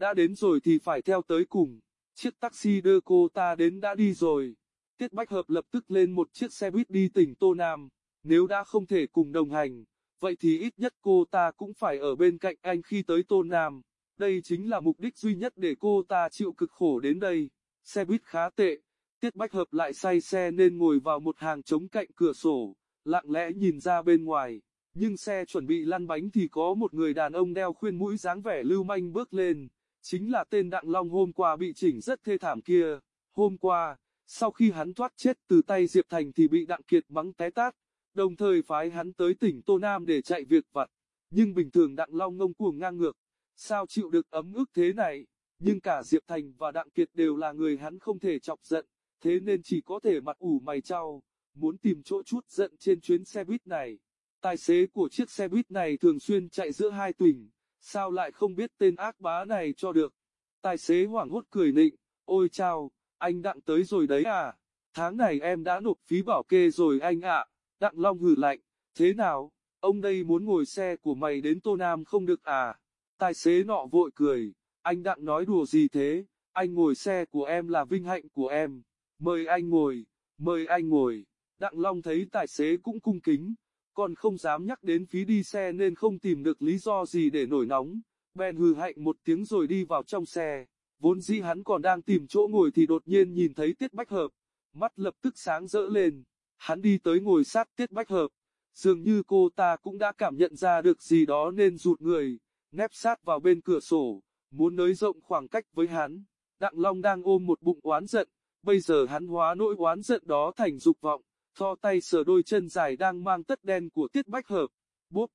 đã đến rồi thì phải theo tới cùng. Chiếc taxi đưa cô ta đến đã đi rồi. Tiết Bách Hợp lập tức lên một chiếc xe buýt đi tỉnh Tô Nam. Nếu đã không thể cùng đồng hành, vậy thì ít nhất cô ta cũng phải ở bên cạnh anh khi tới Tô Nam. Đây chính là mục đích duy nhất để cô ta chịu cực khổ đến đây. Xe buýt khá tệ, Tiết Bách Hợp lại say xe nên ngồi vào một hàng trống cạnh cửa sổ, lặng lẽ nhìn ra bên ngoài. Nhưng xe chuẩn bị lăn bánh thì có một người đàn ông đeo khuyên mũi dáng vẻ lưu manh bước lên. Chính là tên Đặng Long hôm qua bị chỉnh rất thê thảm kia. Hôm qua, sau khi hắn thoát chết từ tay Diệp Thành thì bị Đặng Kiệt mắng té tát, đồng thời phái hắn tới tỉnh Tô Nam để chạy việc vặt. Nhưng bình thường Đặng Long ngông cuồng ngang ngược, sao chịu được ấm ức thế này? Nhưng cả Diệp Thành và Đặng Kiệt đều là người hắn không thể chọc giận, thế nên chỉ có thể mặt ủ mày trao, muốn tìm chỗ chút giận trên chuyến xe buýt này. Tài xế của chiếc xe buýt này thường xuyên chạy giữa hai tỉnh, sao lại không biết tên ác bá này cho được. Tài xế hoảng hốt cười nịnh, ôi chào, anh Đặng tới rồi đấy à, tháng này em đã nộp phí bảo kê rồi anh ạ. Đặng Long hử lạnh, thế nào, ông đây muốn ngồi xe của mày đến Tô Nam không được à? Tài xế nọ vội cười, anh Đặng nói đùa gì thế, anh ngồi xe của em là vinh hạnh của em, mời anh ngồi, mời anh ngồi. Đặng Long thấy tài xế cũng cung kính, còn không dám nhắc đến phí đi xe nên không tìm được lý do gì để nổi nóng, bèn hừ hạnh một tiếng rồi đi vào trong xe. Vốn dĩ hắn còn đang tìm chỗ ngồi thì đột nhiên nhìn thấy Tiết Bách Hợp, mắt lập tức sáng rỡ lên. Hắn đi tới ngồi sát Tiết Bách Hợp, dường như cô ta cũng đã cảm nhận ra được gì đó nên rụt người, nép sát vào bên cửa sổ, muốn nới rộng khoảng cách với hắn. Đặng Long đang ôm một bụng oán giận, bây giờ hắn hóa nỗi oán giận đó thành dục vọng, thò tay sờ đôi chân dài đang mang tất đen của Tiết Bách Hợp. Bốp!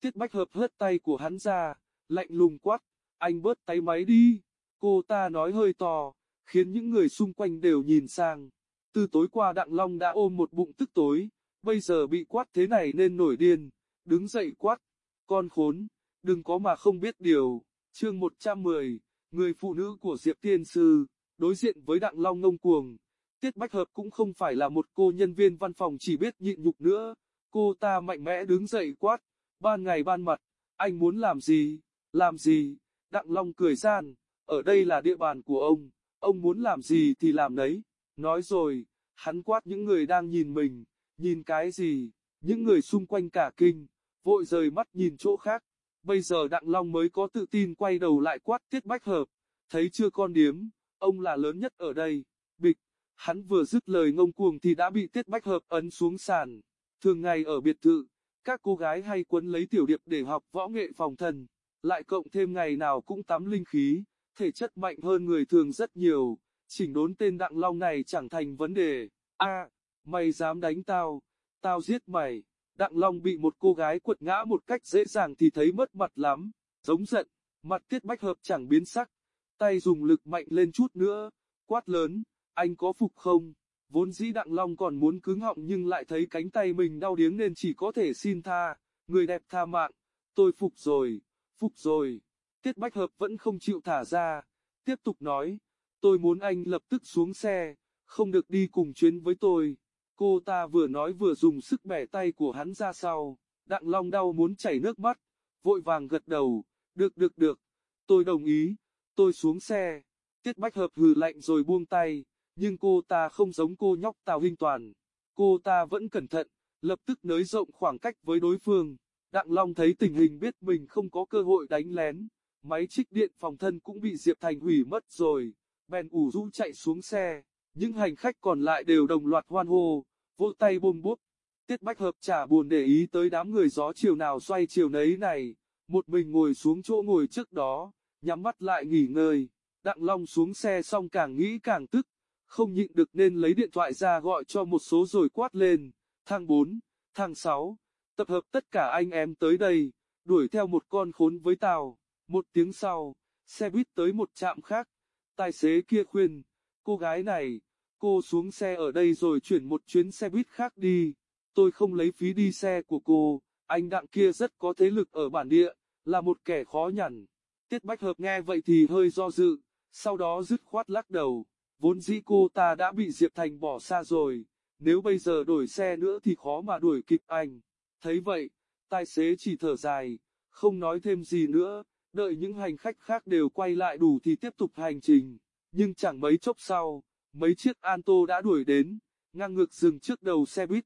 Tiết Bách Hợp hất tay của hắn ra, lạnh lùng quát, anh bớt tay máy đi. Cô ta nói hơi to, khiến những người xung quanh đều nhìn sang. Từ tối qua Đặng Long đã ôm một bụng tức tối, bây giờ bị quát thế này nên nổi điên, đứng dậy quát, con khốn, đừng có mà không biết điều. Chương 110, người phụ nữ của Diệp Tiên Sư, đối diện với Đặng Long ngông cuồng. Tiết Bách Hợp cũng không phải là một cô nhân viên văn phòng chỉ biết nhịn nhục nữa, cô ta mạnh mẽ đứng dậy quát, ban ngày ban mặt, anh muốn làm gì, làm gì, Đặng Long cười gian, ở đây là địa bàn của ông, ông muốn làm gì thì làm đấy. Nói rồi, hắn quát những người đang nhìn mình, nhìn cái gì, những người xung quanh cả kinh, vội rời mắt nhìn chỗ khác. Bây giờ Đặng Long mới có tự tin quay đầu lại quát Tiết Bách Hợp, thấy chưa con điếm, ông là lớn nhất ở đây, bịch, hắn vừa dứt lời ngông cuồng thì đã bị Tiết Bách Hợp ấn xuống sàn. Thường ngày ở biệt thự, các cô gái hay quấn lấy tiểu điệp để học võ nghệ phòng thân, lại cộng thêm ngày nào cũng tắm linh khí, thể chất mạnh hơn người thường rất nhiều chỉnh đốn tên Đặng Long này chẳng thành vấn đề. A, mày dám đánh tao, tao giết mày. Đặng Long bị một cô gái quật ngã một cách dễ dàng thì thấy mất mặt lắm, giống giận, mặt tiết bách hợp chẳng biến sắc, tay dùng lực mạnh lên chút nữa, quát lớn, anh có phục không? Vốn dĩ Đặng Long còn muốn cứng họng nhưng lại thấy cánh tay mình đau điếng nên chỉ có thể xin tha, người đẹp tha mạng, tôi phục rồi, phục rồi. Tiết Bách Hợp vẫn không chịu thả ra, tiếp tục nói, Tôi muốn anh lập tức xuống xe, không được đi cùng chuyến với tôi. Cô ta vừa nói vừa dùng sức bẻ tay của hắn ra sau. Đặng Long đau muốn chảy nước mắt, vội vàng gật đầu. Được được được, tôi đồng ý, tôi xuống xe. Tiết Bách Hợp hừ lạnh rồi buông tay, nhưng cô ta không giống cô nhóc Tào Hinh Toàn. cô ta vẫn cẩn thận, lập tức nới rộng khoảng cách với đối phương. Đặng Long thấy tình hình biết mình không có cơ hội đánh lén, máy trích điện phòng thân cũng bị Diệp Thành hủy mất rồi, bèn ủ rũ chạy xuống xe, những hành khách còn lại đều đồng loạt hoan hô, vỗ tay bôm bốp. Tiết Bách Hợp chả buồn để ý tới đám người gió chiều nào xoay chiều nấy này, một mình ngồi xuống chỗ ngồi trước đó, nhắm mắt lại nghỉ ngơi. Đặng Long xuống xe xong càng nghĩ càng tức, không nhịn được nên lấy điện thoại ra gọi cho một số rồi quát lên, thang 4, thang 6, tập hợp tất cả anh em tới đây, đuổi theo một con khốn với tao. Một tiếng sau, xe buýt tới một trạm khác, tài xế kia khuyên, cô gái này, cô xuống xe ở đây rồi chuyển một chuyến xe buýt khác đi, tôi không lấy phí đi xe của cô, anh đặng kia rất có thế lực ở bản địa, là một kẻ khó nhằn. Tiết Bách Hợp nghe vậy thì hơi do dự, sau đó dứt khoát lắc đầu, vốn dĩ cô ta đã bị Diệp Thành bỏ xa rồi, nếu bây giờ đổi xe nữa thì khó mà đuổi kịp anh. Thấy vậy, tài xế chỉ thở dài, không nói thêm gì nữa, đợi những hành khách khác đều quay lại đủ thì tiếp tục hành trình. Nhưng chẳng mấy chốc sau, mấy chiếc Anto đã đuổi đến, ngang ngược dừng trước đầu xe buýt.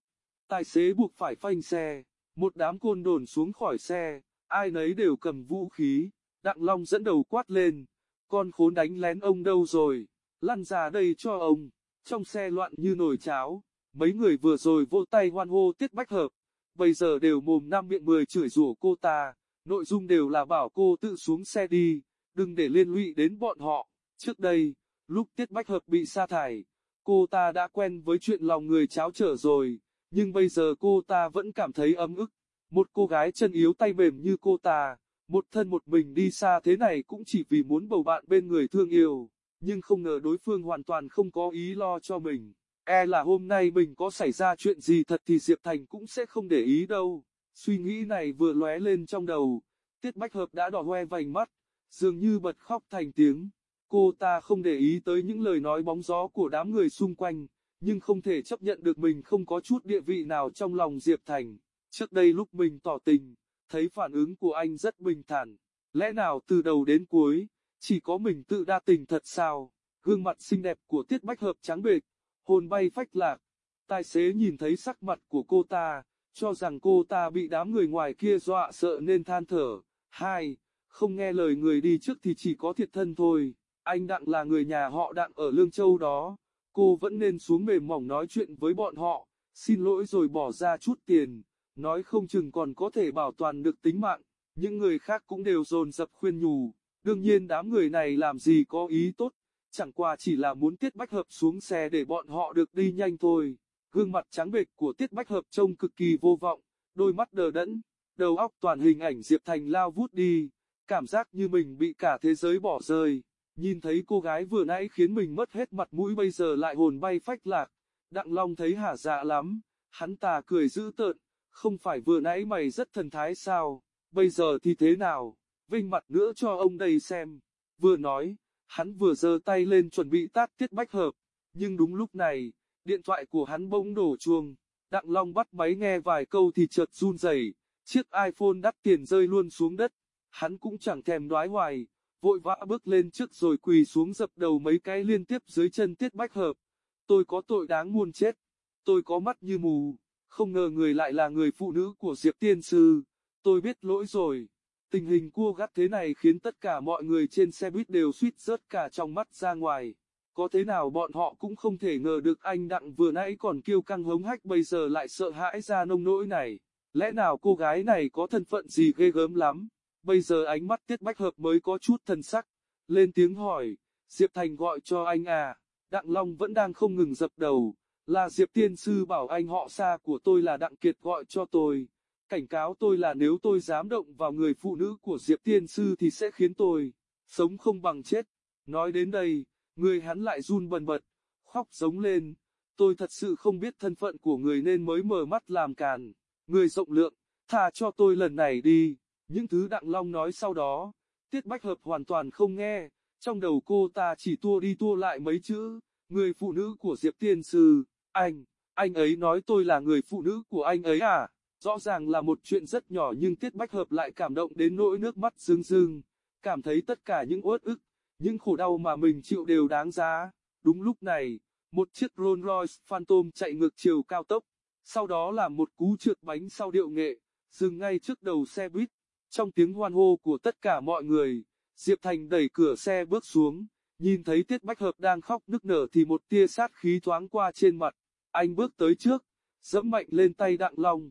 Tài xế buộc phải phanh xe, một đám côn đồn xuống khỏi xe, ai nấy đều cầm vũ khí. Đặng Long dẫn đầu quát lên, con khốn đánh lén ông đâu rồi, lăn ra đây cho ông. Trong xe loạn như nồi cháo, mấy người vừa rồi vô tay hoan hô tiết bách hợp, bây giờ đều mồm năm miệng mười chửi rủa cô ta, nội dung đều là bảo cô tự xuống xe đi, đừng để liên lụy đến bọn họ. Trước đây, lúc tiết bách hợp bị sa thải, cô ta đã quen với chuyện lòng người cháo trở rồi, nhưng bây giờ cô ta vẫn cảm thấy ấm ức. Một cô gái chân yếu tay mềm như cô ta, một thân một mình đi xa thế này cũng chỉ vì muốn bầu bạn bên người thương yêu, nhưng không ngờ đối phương hoàn toàn không có ý lo cho mình. E là hôm nay mình có xảy ra chuyện gì thật thì Diệp Thành cũng sẽ không để ý đâu. Suy nghĩ này vừa lóe lên trong đầu, Tiết Bách Hợp đã đỏ hoe vành mắt, dường như bật khóc thành tiếng. Cô ta không để ý tới những lời nói bóng gió của đám người xung quanh, nhưng không thể chấp nhận được mình không có chút địa vị nào trong lòng Diệp Thành. Trước đây lúc mình tỏ tình, thấy phản ứng của anh rất bình thản. Lẽ nào từ đầu đến cuối, chỉ có mình tự đa tình thật sao? Gương mặt xinh đẹp của Tiết Bách Hợp trắng bệch, hồn bay phách lạc. Tài xế nhìn thấy sắc mặt của cô ta, cho rằng cô ta bị đám người ngoài kia dọa sợ nên than thở. Hai, không nghe lời người đi trước thì chỉ có thiệt thân thôi. Anh Đặng là người nhà họ Đặng ở Lương Châu đó. Cô vẫn nên xuống mềm mỏng nói chuyện với bọn họ, xin lỗi rồi bỏ ra chút tiền, nói không chừng còn có thể bảo toàn được tính mạng. Những người khác cũng đều dồn dập khuyên nhủ, đương nhiên đám người này làm gì có ý tốt, chẳng qua chỉ là muốn Tiết Bách Hợp xuống xe để bọn họ được đi nhanh thôi. Gương mặt trắng bệch của Tiết Bách Hợp trông cực kỳ vô vọng, đôi mắt đờ đẫn, đầu óc toàn hình ảnh Diệp Thành lao vút đi, cảm giác như mình bị cả thế giới bỏ rơi. Nhìn thấy cô gái vừa nãy khiến mình mất hết mặt mũi bây giờ lại hồn bay phách lạc, Đặng Long thấy hả dạ lắm, hắn ta cười dữ tợn, không phải vừa nãy mày rất thần thái sao, bây giờ thì thế nào, vinh mặt nữa cho ông đây xem, vừa nói, hắn vừa giơ tay lên chuẩn bị tát tiết bách hợp, nhưng đúng lúc này, điện thoại của hắn bỗng đổ chuông, Đặng Long bắt máy nghe vài câu thì chợt run rẩy, chiếc iPhone đắt tiền rơi luôn xuống đất, hắn cũng chẳng thèm đoái hoài, vội vã bước lên trước rồi quỳ xuống dập đầu mấy cái liên tiếp dưới chân tiết bách hợp, tôi có tội đáng muôn chết, tôi có mắt như mù, không ngờ người lại là người phụ nữ của Diệp Tiên Sư, tôi biết lỗi rồi. Tình hình cua gắt thế này khiến tất cả mọi người trên xe buýt đều suýt rớt cả trong mắt ra ngoài. Có thế nào bọn họ cũng không thể ngờ được anh Đặng vừa nãy còn kêu căng hống hách bây giờ lại sợ hãi ra nông nỗi này. Lẽ nào cô gái này có thân phận gì ghê gớm lắm? Bây giờ ánh mắt Tiết Bách Hợp mới có chút thần sắc. Lên tiếng hỏi, Diệp Thành gọi cho anh à. Đặng Long vẫn đang không ngừng dập đầu. Là Diệp Tiên Sư bảo anh họ xa của tôi là Đặng Kiệt gọi cho tôi cảnh cáo tôi là nếu tôi dám động vào người phụ nữ của Diệp Tiên Sư thì sẽ khiến tôi sống không bằng chết. Nói đến đây, người hắn lại run bần bật, khóc giống lên. Tôi thật sự không biết thân phận của người nên mới mở mắt làm càn. Người rộng lượng, tha cho tôi lần này đi. Những thứ Đặng Long nói sau đó, Tiết Bách Hợp hoàn toàn không nghe. Trong đầu cô ta chỉ tua đi tua lại mấy chữ, người phụ nữ của Diệp Tiên Sư, anh, anh ấy nói tôi là người phụ nữ của anh ấy à? Rõ ràng là một chuyện rất nhỏ nhưng Tiết Bách Hợp lại cảm động đến nỗi nước mắt rưng rưng, cảm thấy tất cả những uất ức, những khổ đau mà mình chịu đều đáng giá. Đúng lúc này, một chiếc Rolls Royce Phantom chạy ngược chiều cao tốc, sau đó là một cú trượt bánh sau điệu nghệ, dừng ngay trước đầu xe buýt. Trong tiếng hoan hô của tất cả mọi người, Diệp Thành đẩy cửa xe bước xuống, nhìn thấy Tiết Bách Hợp đang khóc nức nở thì một tia sát khí thoáng qua trên mặt, anh bước tới trước, dẫm mạnh lên tay Đặng Long.